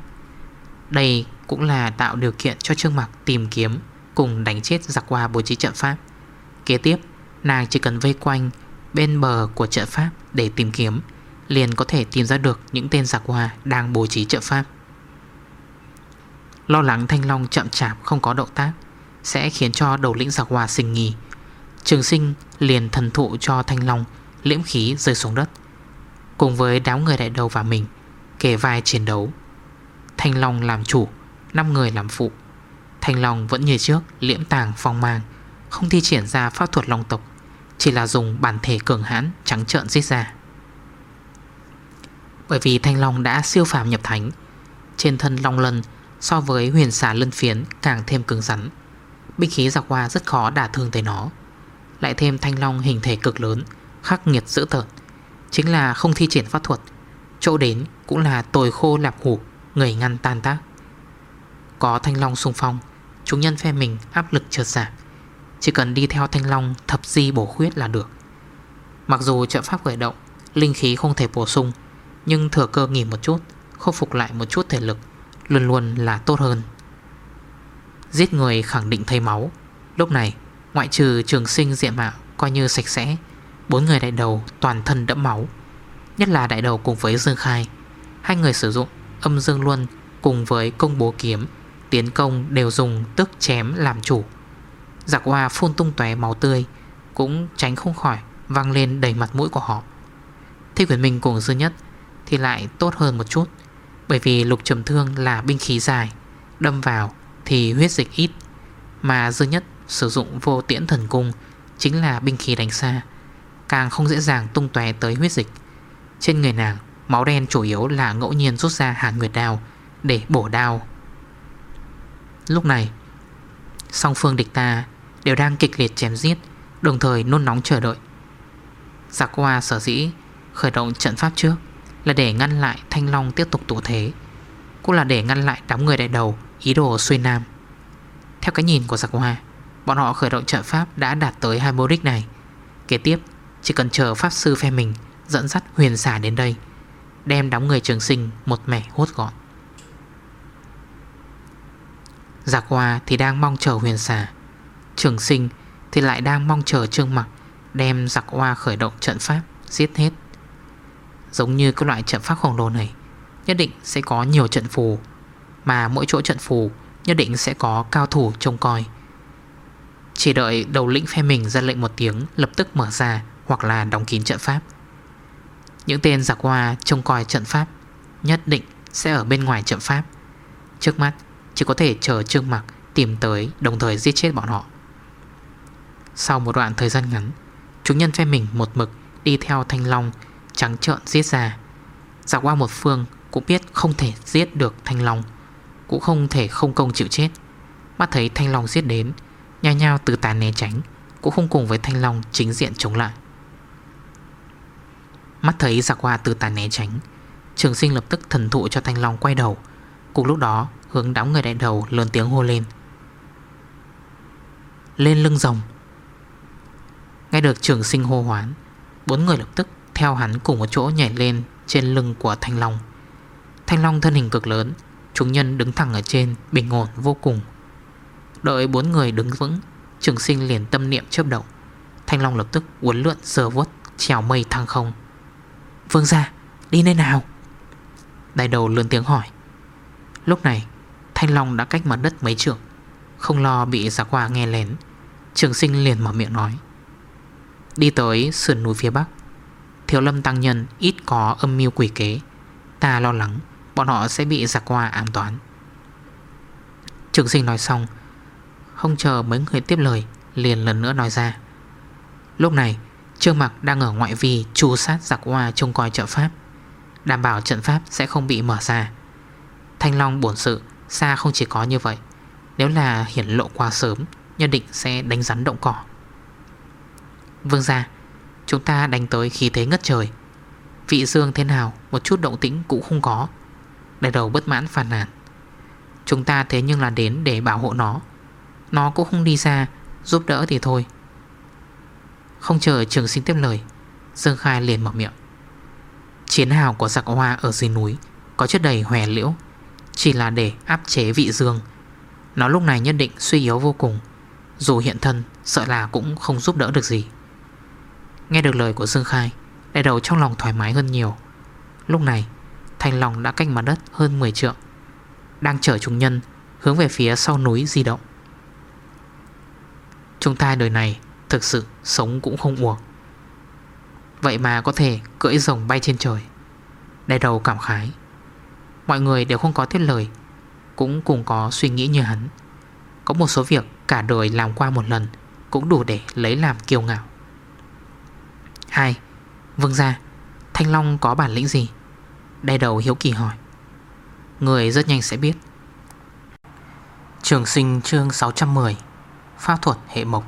Đây cũng là tạo điều kiện cho Trương Mạc tìm kiếm Cùng đánh chết giặc qua bố trí trận pháp. Kế tiếp, nàng chỉ cần vây quanh Bên bờ của trận pháp để tìm kiếm, Liền có thể tìm ra được những tên giặc hoa đang bố trí trận pháp. Lo lắng thanh long chậm chạp không có động tác Sẽ khiến cho đầu lĩnh giặc hoa sinh nghi. Trường sinh liền thần thụ cho thanh long Liễm khí rơi xuống đất, Cùng với đám người đại đầu và mình Kể vai chiến đấu. Thanh long làm chủ 5 người làm phụ. Thanh long vẫn như trước, liễm tàng, phong mang, Không thi triển ra pháp thuật long tộc, Chỉ là dùng bản thể cường hãn, Trắng trợn giết ra. Bởi vì thanh long đã siêu phàm nhập thánh, Trên thân long lân So với huyền xà lân phiến Càng thêm cứng rắn. Binh khí dọc qua rất khó đả thương tới nó. Lại thêm thanh long hình thể cực lớn, Khắc nghiệt dữ tợn, Chính là không thi triển pháp thuật. Chỗ đến cũng là tồi khô lạp hủ, Người ngăn tan tác. Có thanh long xung phong Chúng nhân phe mình áp lực trượt giảm. Chỉ cần đi theo thanh long, thập di bổ khuyết là được. Mặc dù trợ pháp khởi động, Linh khí không thể bổ sung, Nhưng thừa cơ nghỉ một chút, Khôi phục lại một chút thể lực, Luôn luôn là tốt hơn. Giết người khẳng định thấy máu. Lúc này, ngoại trừ trường sinh diện mạo Coi như sạch sẽ, Bốn người đại đầu toàn thân đẫm máu. Nhất là đại đầu cùng với Dương Khai, Hai người sử dụng âm Dương Luân Cùng với công bố kiếm. Tiến công đều dùng tức chém làm chủ. Dạ Giặc hoa phun tung tóe máu tươi, Cũng tránh không khỏi Văng lên đầy mặt mũi của họ. Thế quyền mình cùng dư nhất Thì lại tốt hơn một chút, Bởi vì lục trầm thương là binh khí dài, Đâm vào thì huyết dịch ít, Mà dư nhất sử dụng vô tiễn thần cung Chính là binh khí đánh xa, Càng không dễ dàng tung tóe tới huyết dịch. Trên người nàng, Máu đen chủ yếu là ngẫu nhiên rút ra hàng nguyệt đao Để bổ đao Lúc này, Song phương địch ta đều đang kịch liệt chém giết, Đồng thời nôn nóng chờ đợi. Giặc qua sở dĩ khởi động trận pháp trước Là để ngăn lại Thanh Long tiếp tục tụ thế, Cũng là để ngăn lại đám người đại đầu Ý đồ xuôi nam. Theo cái nhìn của giặc hoa Bọn họ khởi động trận pháp đã đạt tới hai mô đích này. Kế tiếp, Chỉ cần chờ pháp sư phe mình Dẫn dắt huyền xả đến đây, Đem đám người trường sinh một mẻ hốt gọn. Dạ giặc hoa thì đang mong chờ huyền xà, Trường sinh thì lại đang mong chờ trương mặc Đem dạ giặc hoa khởi động trận pháp Giết hết. Giống như cái loại trận pháp khổng lồ này Nhất định sẽ có nhiều trận phù Mà mỗi chỗ trận phù Nhất định sẽ có cao thủ trông coi. Chỉ đợi đầu lĩnh phe mình ra lệnh một tiếng Lập tức mở ra Hoặc là đóng kín trận pháp. Những tên dạ giặc hoa trông coi trận pháp Nhất định sẽ ở bên ngoài trận pháp. Trước mắt chỉ có thể chờ Trương Mặc tìm tới, Đồng thời giết chết bọn họ. Sau một đoạn thời gian ngắn, Chúng nhân phe mình một mực Đi theo Thanh Long Trắng trợn giết ra. Dạo qua một phương cũng biết không thể giết được Thanh Long, Cũng không thể không công chịu chết. Mắt thấy Thanh Long giết đến, Nhao nhao từ tàn né tránh, Cũng không cùng với Thanh Long chính diện chống lại. Mắt thấy giặc qua từ tàn né tránh, Trường sinh lập tức thần thụ cho Thanh Long quay đầu. Cùng lúc đó hướng đám người đại đầu lớn tiếng hô lên. Lên lưng rồng. Nghe được trường sinh hô hoán, Bốn người lập tức theo hắn cùng một chỗ nhảy lên Trên lưng của Thanh Long. Thanh Long thân hình cực lớn, Chúng nhân đứng thẳng ở trên, Bình ổn vô cùng. Đợi bốn người đứng vững, Trường sinh liền tâm niệm chớp động. Thanh Long lập tức uốn lượn sờ vuốt, Trèo mây thăng không. Vương ra đi nơi nào? Đại đầu lớn tiếng hỏi. Lúc này Thanh Long đã cách mặt đất mấy trượng, Không lo bị giả qua nghe lén. Trường sinh liền mở miệng nói, Đi tới sườn núi phía Bắc Thiếu lâm tăng nhân ít có âm mưu quỷ kế. Ta lo lắng Bọn họ sẽ bị giặc qua ám toán. Trường sinh nói xong, Không chờ mấy người tiếp lời, Liền lần nữa nói ra, Lúc này, Trương Mặc đang ở ngoại vi Chu sát giặc hoa trông coi trợ pháp, Đảm bảo trận pháp sẽ không bị mở ra. Thanh Long bổn sự Xa không chỉ có như vậy. Nếu là hiển lộ quá sớm Nhân định sẽ đánh rắn động cỏ. Vương ra Chúng ta đánh tới khí thế ngất trời. Vị dương thế nào, Một chút động tĩnh cũng không có. Đại đầu bất mãn phàn nàn. Chúng ta thế nhưng là đến để bảo hộ nó. Nó cũng không đi ra, Giúp đỡ thì thôi. Không chờ trường sinh tiếp lời, Dương Khai liền mở miệng. Chiến hào của giặc hoa ở dưới núi, Có chất đầy hòe liễu. Chỉ là để áp chế vị dương. Nó lúc này nhất định suy yếu vô cùng, Dù hiện thân, Sợ là cũng không giúp đỡ được gì. Nghe được lời của Dương Khai, Đại đầu trong lòng thoải mái hơn nhiều. Lúc này, Thanh lòng đã cách mặt đất hơn 10 trượng, Đang chở chúng nhân Hướng về phía sau núi di động. Chúng ta đời này Thực sự sống cũng không uổng. Vậy mà có thể cưỡi rồng bay trên trời, Đại đầu cảm khái. Mọi người đều không có tiết lời, Cũng cùng có suy nghĩ như hắn. Có một số việc cả đời làm qua một lần Cũng đủ để lấy làm kiêu ngạo. 2. Vương gia, Thanh Long có bản lĩnh gì? Đay đầu hiếu kỳ hỏi. Người rất nhanh sẽ biết. Trường sinh chương 610 Pháp thuật hệ mộc.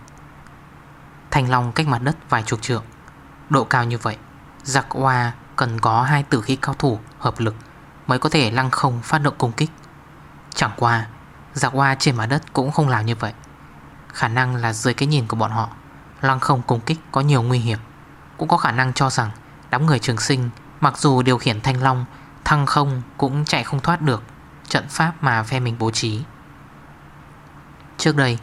Thanh Long cách mặt đất vài chục trượng, Độ cao như vậy, Giặc hoa cần có hai tử khí cao thủ hợp lực. Mới có thể lăng không phát động công kích. Chẳng qua Giặc hoa trên mặt đất cũng không làm như vậy. Khả năng là dưới cái nhìn của bọn họ, Lăng không công kích có nhiều nguy hiểm. Cũng có khả năng cho rằng Đám người trường sinh, Mặc dù điều khiển thanh long, Thăng không cũng chạy không thoát được Trận pháp mà phe mình bố trí. Trước đây,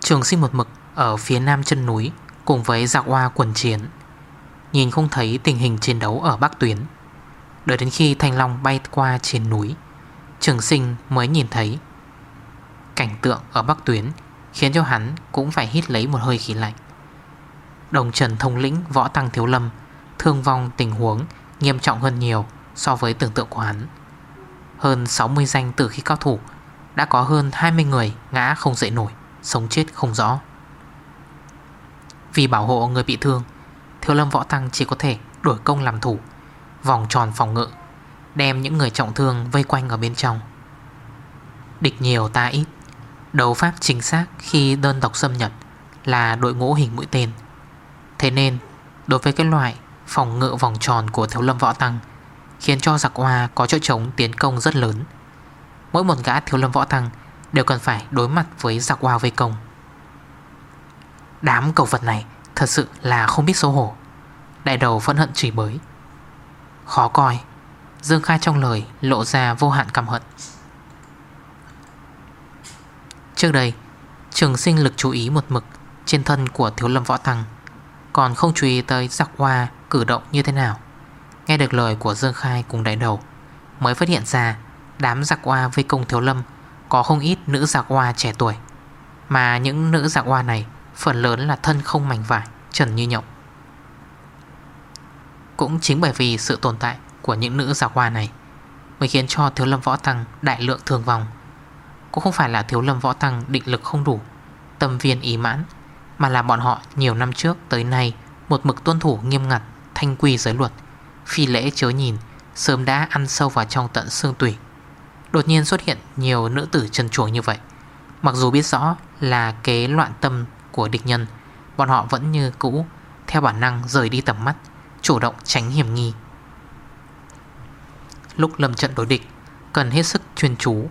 Trường sinh một mực ở phía nam chân núi Cùng với giặc hoa quần chiến. Nhìn không thấy tình hình chiến đấu ở Bắc Tuyến. Đợi đến khi Thanh Long bay qua trên núi, Trường sinh mới nhìn thấy. Cảnh tượng ở Bắc Tuyến Khiến cho hắn cũng phải hít lấy một hơi khí lạnh. Đồng Trần Thông Lĩnh Võ Tăng Thiếu Lâm Thương vong tình huống nghiêm trọng hơn nhiều So với tưởng tượng của hắn. Hơn 60 danh tử khí cao thủ Đã có hơn 20 người ngã không dậy nổi, Sống chết không rõ. Vì bảo hộ người bị thương, Thiếu Lâm Võ Tăng chỉ có thể đổi công làm thủ Vòng tròn phòng ngự, Đem những người trọng thương vây quanh ở bên trong. Địch nhiều ta ít. Đấu pháp chính xác khi đơn độc xâm nhập Là đội ngũ hình mũi tên. Thế nên, đối với cái loại Phòng ngự vòng tròn của thiếu lâm võ tăng, Khiến cho giặc hoa có chỗ trống tiến công rất lớn. Mỗi một gã thiếu lâm võ tăng Đều cần phải đối mặt với giặc hoa vây công. Đám cầu vật này Thật sự là không biết xấu hổ. Đại đầu phẫn hận chỉ bới. Khó coi. Dương Khai trong lời lộ ra vô hạn căm hận. Trước đây, Trường sinh lực chú ý một mực Trên thân của thiếu lâm võ tăng, Còn không chú ý tới giặc hoa Cử động như thế nào. Nghe được lời của Dương Khai cùng đại đầu, Mới phát hiện ra Đám giặc hoa vây công thiếu lâm Có không ít nữ giặc hoa trẻ tuổi, Mà những nữ giặc hoa này Phần lớn là thân không mảnh vải, Trần như nhộng. Cũng chính bởi vì sự tồn tại Của những nữ giả hoa này Mới khiến cho thiếu lâm võ tăng đại lượng thường vong. Cũng không phải là thiếu lâm võ tăng định lực không đủ, Tâm viên ý mãn, Mà là bọn họ nhiều năm trước tới nay Một mực tuân thủ nghiêm ngặt, Thanh quy giới luật, Phi lễ chớ nhìn, Sớm đã ăn sâu vào trong tận xương tủy. Đột nhiên xuất hiện nhiều nữ tử trần chuồng như vậy. Mặc dù biết rõ là kế loạn tâm của địch nhân, Bọn họ vẫn như cũ Theo bản năng rời đi tầm mắt Chủ động tránh hiểm nghi. Lúc lâm trận đối địch Cần hết sức chuyên chú.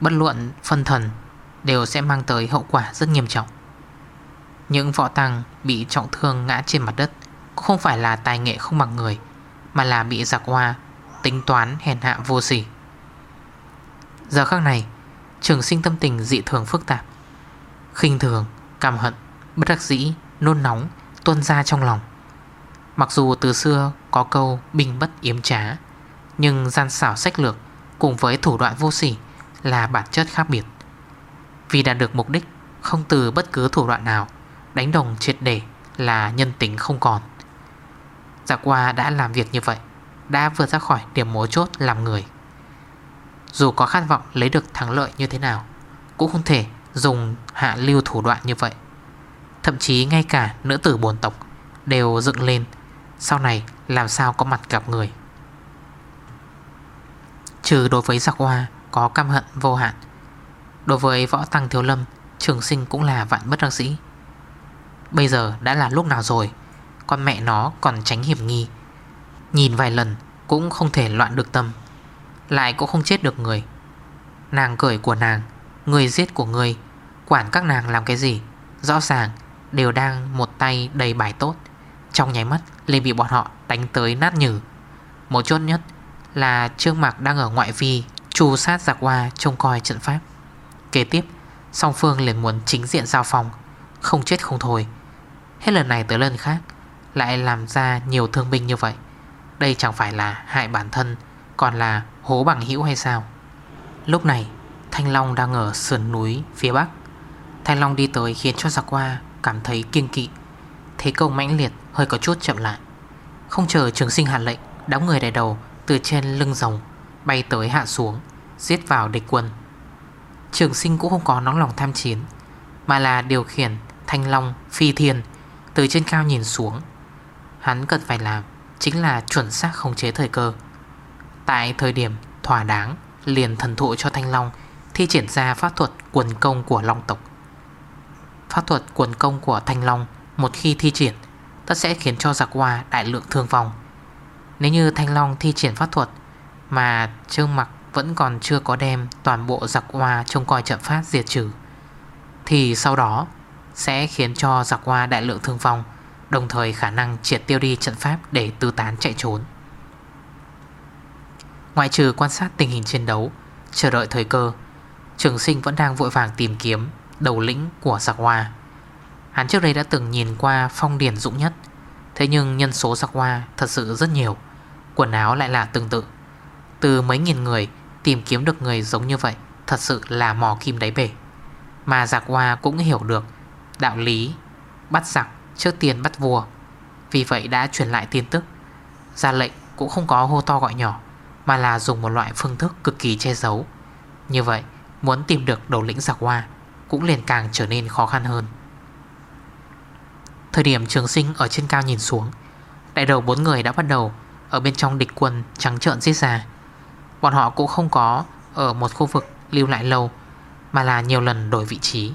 Bất luận phân thần Đều sẽ mang tới hậu quả rất nghiêm trọng. Những võ tăng bị trọng thương ngã trên mặt đất Cũng không phải là tài nghệ không bằng người Mà là bị giặc hoa Tính toán hèn hạ vô sỉ. Giờ khắc này Trường sinh tâm tình dị thường phức tạp. Khinh thường, cảm hận, bất đắc dĩ, nôn nóng Tuôn ra trong lòng. Mặc dù từ xưa có câu bình bất yếm trá, Nhưng gian xảo sách lược Cùng với thủ đoạn vô sỉ Là bản chất khác biệt. Vì đạt được mục đích Không từ bất cứ thủ đoạn nào, Đánh đồng triệt để là nhân tính không còn. Giả qua đã làm việc như vậy, Đã vượt ra khỏi điểm mối chốt làm người. Dù có khát vọng lấy được thắng lợi như thế nào, Cũng không thể dùng hạ lưu thủ đoạn như vậy. Thậm chí ngay cả nữ tử bồn tộc Đều dựng lên sau này, làm sao có mặt gặp người? Trừ đối với giặc hoa, Có căm hận vô hạn. Đối với võ tăng thiếu lâm, Trường sinh cũng là vạn bất đắc sĩ Bây giờ đã là lúc nào rồi? Con mẹ nó còn tránh hiểm nghi. Nhìn vài lần Cũng không thể loạn được tâm. Lại cũng không chết được người. Nàng cười của nàng, Người giết của người, Quản các nàng làm cái gì, Rõ ràng đều đang một tay đầy bài tốt. Trong nháy mắt liền bị bọn họ đánh tới nát nhử Một chốt nhất là Trương Mạc đang ở ngoại vi Trù sát giặc hoa trông coi trận pháp. Kế tiếp, Song Phương liền muốn chính diện giao phòng, Không chết không thôi. Hết lần này tới lần khác, Lại làm ra nhiều thương binh như vậy. Đây chẳng phải là hại bản thân, Còn là hố bằng hữu hay sao? Lúc này, Thanh Long đang ở sườn núi phía bắc. Thanh Long đi tới khiến cho giặc hoa cảm thấy kiêng kỵ. Thế công mãnh liệt, hơi có chút chậm lại. Không chờ trường sinh hạ lệnh Đóng người đại đầu từ trên lưng rồng Bay tới hạ xuống, Giết vào địch quân. Trường sinh cũng không có nóng lòng tham chiến, Mà là điều khiển thanh long, phi thiên Từ trên cao nhìn xuống. Hắn cần phải làm Chính là chuẩn xác khống chế thời cơ. Tại thời điểm thỏa đáng, Liền thần thụ cho thanh long Thi triển ra pháp thuật quần công của long tộc. Pháp thuật quần công của Thanh Long một khi thi triển, Tất sẽ khiến cho giặc hoa đại lượng thương vong. Nếu như Thanh Long thi triển pháp thuật Mà Trương Mặc vẫn còn chưa có đem Toàn bộ giặc hoa trông coi trận pháp diệt trừ, Thì sau đó Sẽ khiến cho giặc hoa đại lượng thương vong, Đồng thời khả năng triệt tiêu đi trận pháp Để tư tán chạy trốn. Ngoại trừ quan sát tình hình chiến đấu, Chờ đợi thời cơ, Trường sinh vẫn đang vội vàng tìm kiếm Đầu lĩnh của giặc hoa Hắn trước đây đã từng nhìn qua phong điển dũng nhất. Thế nhưng nhân số giặc hoa thật sự rất nhiều. Quần áo lại là tương tự. Từ mấy nghìn người, Tìm kiếm được người giống như vậy Thật sự là mò kim đáy bể. Mà giặc hoa cũng hiểu được Đạo lý Bắt giặc trước tiên bắt vua. Vì vậy đã truyền lại tin tức. Ra lệnh cũng không có hô to gọi nhỏ, Mà là dùng một loại phương thức cực kỳ che giấu. Như vậy, Muốn tìm được đầu lĩnh giặc hoa Cũng liền càng trở nên khó khăn hơn. Thời điểm trường sinh ở trên cao nhìn xuống, Đại đầu bốn người đã bắt đầu Ở bên trong địch quân trắng trợn giết ra. Bọn họ cũng không có Ở một khu vực lưu lại lâu, Mà là nhiều lần đổi vị trí.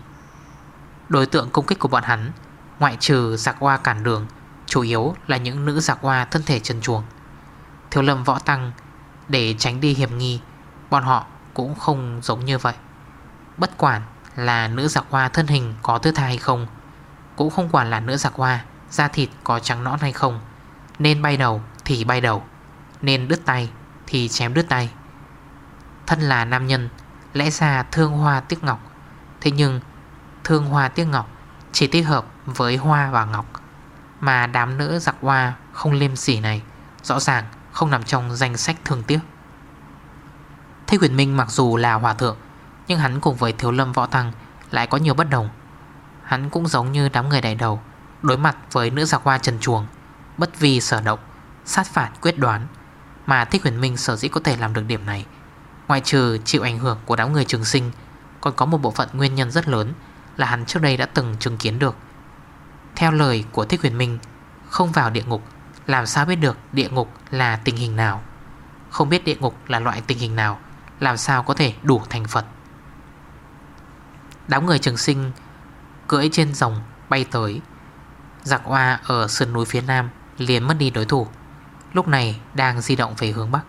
Đối tượng công kích của bọn hắn, Ngoại trừ giặc hoa cản đường, Chủ yếu là những nữ giặc hoa thân thể trần chuồng Thiếu lâm võ tăng, Để tránh đi hiểm nghi, Bọn họ cũng không giống như vậy. Bất quản là nữ giặc hoa thân hình có tư thai hay không cũng không quản là nữ giặc hoa, Da thịt có trắng nõn hay không. Nên bay đầu thì bay đầu, Nên đứt tay thì chém đứt tay. Thân là nam nhân, Lẽ ra thương hoa tiếc ngọc. Thế nhưng, thương hoa tiếc ngọc Chỉ tích hợp với hoa và ngọc, Mà đám nữ giặc hoa không liêm sỉ này, Rõ ràng không nằm trong danh sách thương tiếc. Thế Quyền Minh mặc dù là hòa thượng, Nhưng hắn cùng với Thiếu Lâm Võ Tăng Lại có nhiều bất đồng. Hắn cũng giống như đám người đại đầu, Đối mặt với nữ giặc hoa trần chuồng, Bất vi sở động, Sát phạt quyết đoán. Mà Thích Huyền Minh sở dĩ có thể làm được điểm này Ngoài trừ chịu ảnh hưởng của đám người trường sinh, Còn có một bộ phận nguyên nhân rất lớn Là hắn trước đây đã từng chứng kiến được. Theo lời của Thích Huyền Minh, Không vào địa ngục, Làm sao biết được địa ngục là tình hình nào? Không biết địa ngục là loại tình hình nào, Làm sao có thể đủ thành Phật? Đám người trường sinh Cưỡi trên rồng bay tới. Giặc hoa ở sườn núi phía nam liền mất đi đối thủ. Lúc này đang di động về hướng Bắc.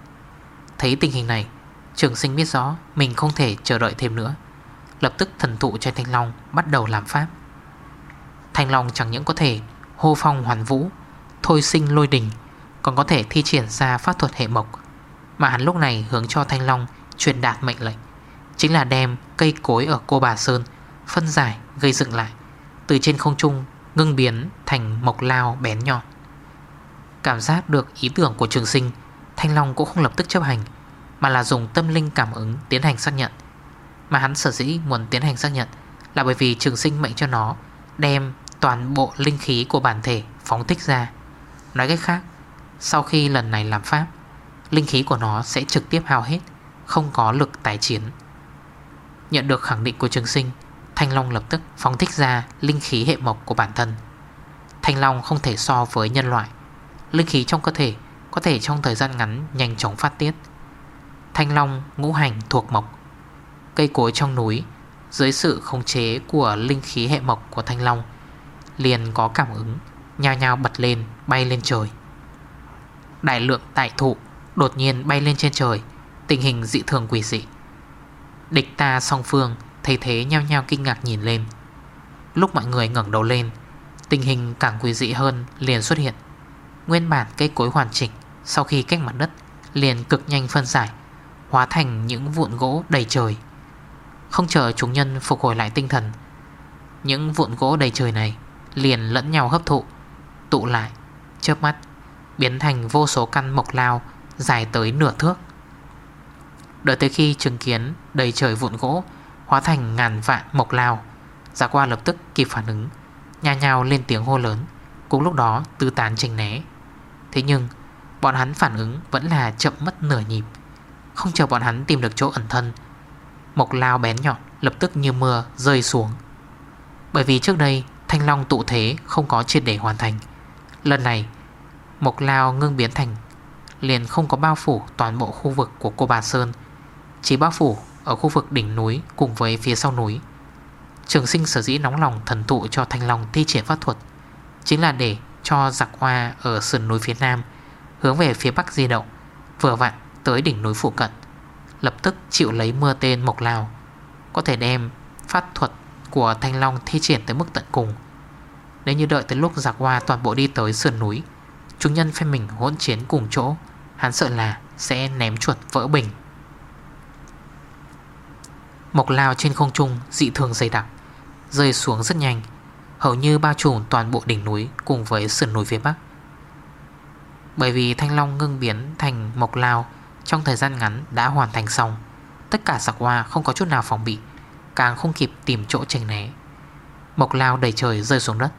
Thấy tình hình này, Trường sinh biết rõ mình không thể chờ đợi thêm nữa. Lập tức thần thụ cho Thanh Long Bắt đầu làm pháp. Thanh Long chẳng những có thể hô phong hoàn vũ, Thôi sinh lôi đình, Còn có thể thi triển ra pháp thuật hệ mộc. Mà hắn lúc này hướng cho Thanh Long Truyền đạt mệnh lệnh, Chính là đem cây cối ở cô bà Sơn Phân giải, gây dựng lại, Từ trên không trung ngưng biến thành mộc lao bén nhọn. Cảm giác được ý tưởng của trường sinh, Thanh Long cũng không lập tức chấp hành, Mà là dùng tâm linh cảm ứng tiến hành xác nhận. Mà hắn sở dĩ muốn tiến hành xác nhận Là bởi vì trường sinh mệnh cho nó Đem toàn bộ linh khí của bản thể phóng thích ra. Nói cách khác, Sau khi lần này làm pháp, Linh khí của nó sẽ trực tiếp hao hết, Không có lực tái chiến. Nhận được khẳng định của trường sinh Thanh Long lập tức phóng thích ra linh khí hệ mộc của bản thân. Thanh Long không thể so với nhân loại. Linh khí trong cơ thể có thể trong thời gian ngắn nhanh chóng phát tiết. Thanh Long ngũ hành thuộc mộc. Cây cối trong núi, Dưới sự khống chế của linh khí hệ mộc của Thanh Long, Liền có cảm ứng, Nhao nhao bật lên, bay lên trời. Đại lượng tại thụ Đột nhiên bay lên trên trời, Tình hình dị thường quỷ dị. Địch ta song phương Thấy thế nhao nhao kinh ngạc nhìn lên. Lúc mọi người ngẩn đầu lên, Tình hình càng quỷ dị hơn liền xuất hiện. Nguyên bản cây cối hoàn chỉnh, Sau khi cách mặt đất, Liền cực nhanh phân giải, Hóa thành những vụn gỗ đầy trời. Không chờ chúng nhân phục hồi lại tinh thần, Những vụn gỗ đầy trời này Liền lẫn nhau hấp thụ, Tụ lại, Chớp mắt, Biến thành vô số căn mộc lao Dài tới nửa thước. Đợi tới khi chứng kiến đầy trời vụn gỗ Hóa thành ngàn vạn mộc lao. Giả qua lập tức kịp phản ứng Nhà nhào lên tiếng hô lớn. Cũng lúc đó tư tán trình né. Thế nhưng, bọn hắn phản ứng vẫn là chậm mất nửa nhịp. Không chờ bọn hắn tìm được chỗ ẩn thân, Mộc lao bén nhọn lập tức như mưa rơi xuống. Bởi vì trước đây, Thanh Long tụ thế không có triệt để hoàn thành. Lần này, Mộc lao ngưng biến thành, Liền không có bao phủ toàn bộ khu vực của cô bà Sơn. Chỉ bao phủ ở khu vực đỉnh núi cùng với phía sau núi. Trường sinh sở dĩ nóng lòng thần thụ cho Thanh Long thi triển pháp thuật Chính là để cho giặc hoa ở sườn núi phía nam Hướng về phía bắc di động, Vừa vặn tới đỉnh núi phụ cận, Lập tức chịu lấy mưa tên Mộc Lào Có thể đem pháp thuật của Thanh Long thi triển tới mức tận cùng. Nếu như đợi tới lúc giặc hoa toàn bộ đi tới sườn núi, Chúng nhân phe mình hỗn chiến cùng chỗ, Hắn sợ là sẽ ném chuột vỡ bình. Mộc lao trên không trung dị thường dày đặc, Rơi xuống rất nhanh, Hầu như bao trùm toàn bộ đỉnh núi Cùng với sườn núi phía Bắc. Bởi vì thanh long ngưng biến thành mộc lao, Trong thời gian ngắn đã hoàn thành xong, Tất cả giặc hoa không có chút nào phòng bị, Càng không kịp tìm chỗ tránh né. Mộc lao đầy trời rơi xuống đất,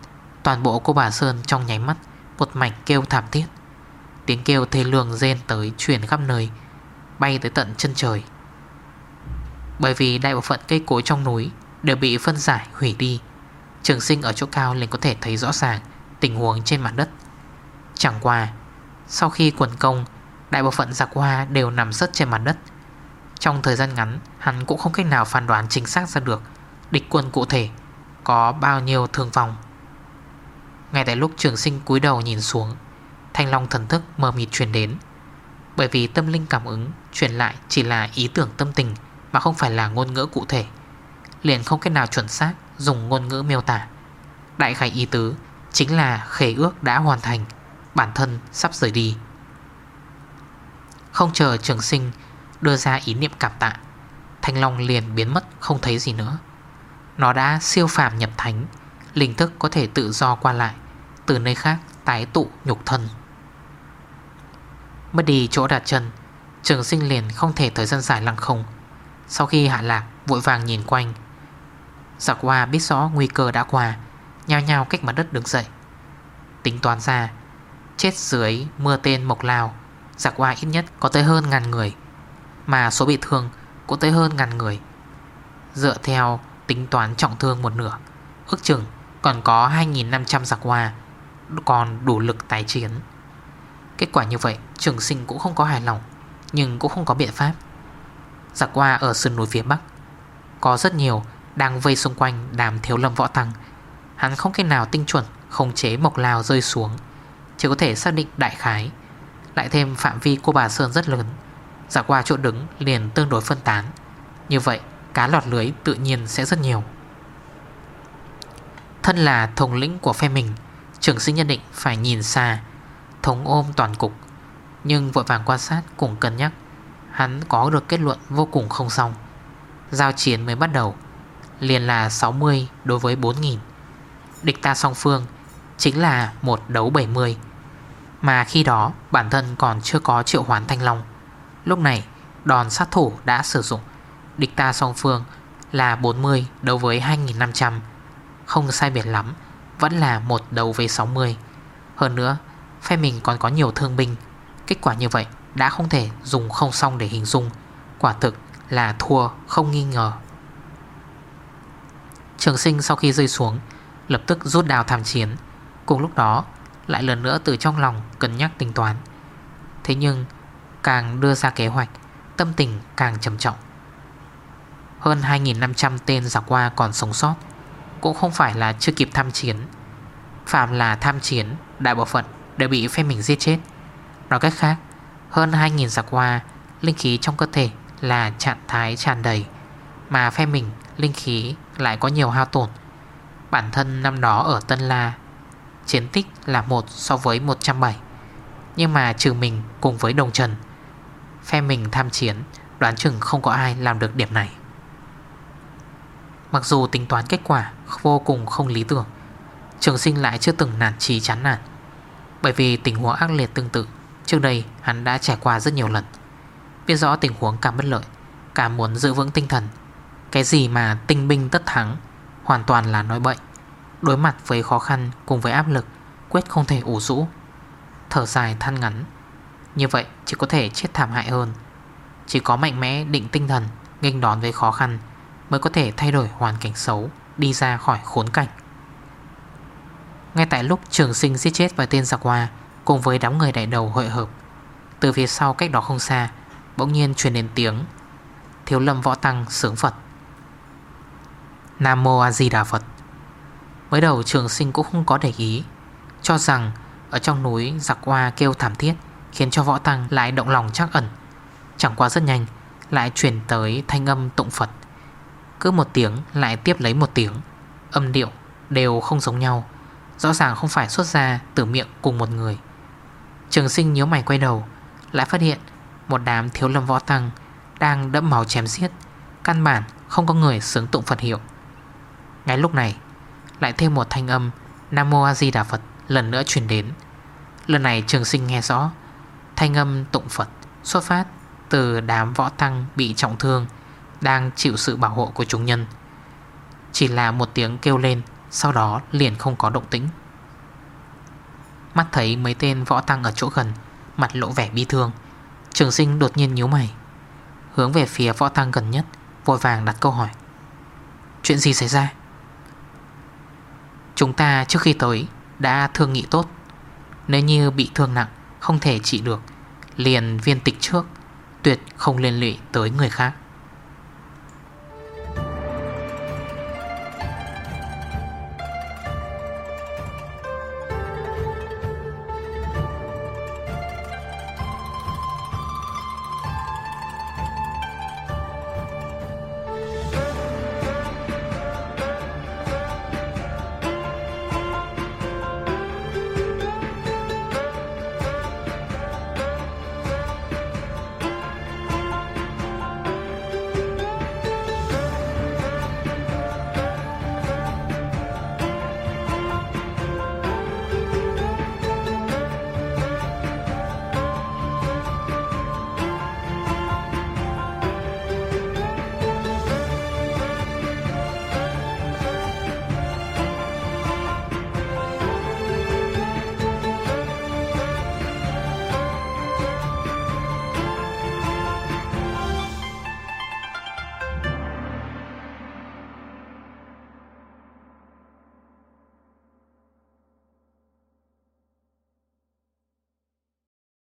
Toàn bộ cô bà Sơn trong nháy mắt, Một mảnh kêu thảm thiết. Tiếng kêu thê lương rên tới truyền khắp nơi, Bay tới tận chân trời. Bởi vì đại bộ phận cây cối trong núi Đều bị phân giải, hủy đi. Trường sinh ở chỗ cao liền có thể thấy rõ ràng Tình huống trên mặt đất. Chẳng qua, Sau khi quần công, Đại bộ phận giặc hoa đều nằm sất trên mặt đất. Trong thời gian ngắn, Hắn cũng không cách nào phán đoán chính xác ra được Địch quân cụ thể Có bao nhiêu thương vong. Ngay tại lúc trường sinh cúi đầu nhìn xuống, Thanh long thần thức mờ mịt truyền đến. Bởi vì tâm linh cảm ứng Truyền lại chỉ là ý tưởng tâm tình mà không phải là ngôn ngữ cụ thể. Liền không cách nào chuẩn xác Dùng ngôn ngữ miêu tả. Đại khải ý tứ Chính là khế ước đã hoàn thành, Bản thân sắp rời đi. Không chờ trường sinh Đưa ra ý niệm cảm tạ, Thanh Long liền biến mất không thấy gì nữa. Nó đã siêu phàm nhập thánh, Linh thức có thể tự do qua lại, Từ nơi khác tái tụ nhục thân. Mất đi chỗ đặt chân, Trường sinh liền không thể thời gian dài lăng không. Sau khi hạ lạc, Vội vàng nhìn quanh. Dạ giặc hoa biết rõ nguy cơ đã qua, Nhao nhao cách mặt đất đứng dậy. Tính toán ra, Chết dưới mưa tên mộc lao dạ Giặc hoa ít nhất có tới hơn ngàn người. Mà số bị thương cũng tới hơn ngàn người. Dựa theo tính toán trọng thương một nửa, Ước chừng còn có 2.500 giặc hoa Còn đủ lực tái chiến. Kết quả như vậy, Trường sinh cũng không có hài lòng, Nhưng cũng không có biện pháp. Giặc qua ở sườn núi phía Bắc. Có rất nhiều đang vây xung quanh đàm thiếu lâm võ tăng. Hắn không cách nào tinh chuẩn, khống chế mộc lao rơi xuống. Chỉ có thể xác định đại khái. Lại thêm phạm vi cô bà Sơn rất lớn. Giả qua chỗ đứng liền tương đối phân tán. Như vậy, cá lọt lưới tự nhiên sẽ rất nhiều. Thân là thống lĩnh của phe mình, Trưởng sinh nhận định phải nhìn xa, Thống ôm toàn cục. Nhưng vội vàng quan sát cùng cân nhắc. Hắn có được kết luận vô cùng không xong. Giao chiến mới bắt đầu, Liền là 60 đối với 4.000 Địch ta song phương Chính là một đấu 70 Mà khi đó, bản thân còn chưa có triệu hoán thanh long. Lúc này, đòn sát thủ đã sử dụng. Địch ta song phương là 40 đấu với 2.500 Không sai biệt lắm, Vẫn là một đấu với 60 Hơn nữa, Phe mình còn có nhiều thương binh. Kết quả như vậy đã không thể dùng không xong để hình dung. Quả thực là thua không nghi ngờ. Trường sinh sau khi rơi xuống, Lập tức rút đào tham chiến. Cùng lúc đó, lại lần nữa từ trong lòng Cân nhắc tính toán. Thế nhưng, càng đưa ra kế hoạch, Tâm tình càng trầm trọng. Hơn 2.500 tên giặc qua còn sống sót, Cũng không phải là chưa kịp tham chiến. Phạm là tham chiến, Đại bộ phận đều bị phe mình giết chết. Nói cách khác hơn 2.000 giặc qua Linh khí trong cơ thể là trạng thái tràn đầy, Mà phe mình, linh khí lại có nhiều hao tổn. Bản thân năm đó ở Tân La, Chiến tích là 1 so với 107 Nhưng mà trừ mình cùng với Đồng Trần, Phe mình tham chiến, Đoán chừng không có ai làm được điểm này. Mặc dù tính toán kết quả Vô cùng không lý tưởng, Trường sinh lại chưa từng nản trí chán nản, Bởi vì tình huống ác liệt tương tự. Trước đây, hắn đã trải qua rất nhiều lần. Biết rõ tình huống càng bất lợi, Càng muốn giữ vững tinh thần. Cái gì mà tinh binh tất thắng, Hoàn toàn là nói bậy. Đối mặt với khó khăn cùng với áp lực, Quyết không thể ủ rũ. Thở dài than ngắn, Như vậy chỉ có thể chết thảm hại hơn. Chỉ có mạnh mẽ định tinh thần, Nghênh đón với khó khăn Mới có thể thay đổi hoàn cảnh xấu, Đi ra khỏi khốn cảnh. Ngay tại lúc trường sinh giết chết vài tên giặc hoa Cùng với đám người đại đầu hội hợp. Từ phía sau cách đó không xa, Bỗng nhiên truyền đến tiếng, Thiếu lâm võ tăng sướng Phật. Nam Mô A Di Đà Phật. Mới đầu trường sinh cũng không có để ý, Cho rằng ở trong núi giặc hoa kêu thảm thiết, Khiến cho võ tăng lại động lòng chắc ẩn. Chẳng qua rất nhanh, Lại chuyển tới thanh âm tụng Phật. Cứ một tiếng, lại tiếp lấy một tiếng, Âm điệu đều không giống nhau, Rõ ràng không phải xuất ra từ miệng cùng một người. Trường sinh nhớ mày quay đầu, Lại phát hiện Một đám thiếu lâm võ tăng Đang đẫm máu chém giết. Căn bản không có người sướng tụng Phật hiệu. Ngay lúc này, Lại thêm một thanh âm Nam Mô A Di Đà Phật lần nữa truyền đến. Lần này trường sinh nghe rõ, Thanh âm tụng Phật xuất phát từ đám võ tăng bị trọng thương Đang chịu sự bảo hộ của chúng nhân. Chỉ là một tiếng kêu lên, Sau đó liền không có động tĩnh. Mắt thấy mấy tên võ tăng ở chỗ gần, Mặt lộ vẻ bi thương. Trường sinh đột nhiên nhíu mày, Hướng về phía võ tăng gần nhất, Vội vàng đặt câu hỏi. Chuyện gì xảy ra? Chúng ta trước khi tới đã thương nghị tốt. Nếu như bị thương nặng, Không thể trị được, Liền viên tịch trước, Tuyệt không liên lụy tới người khác.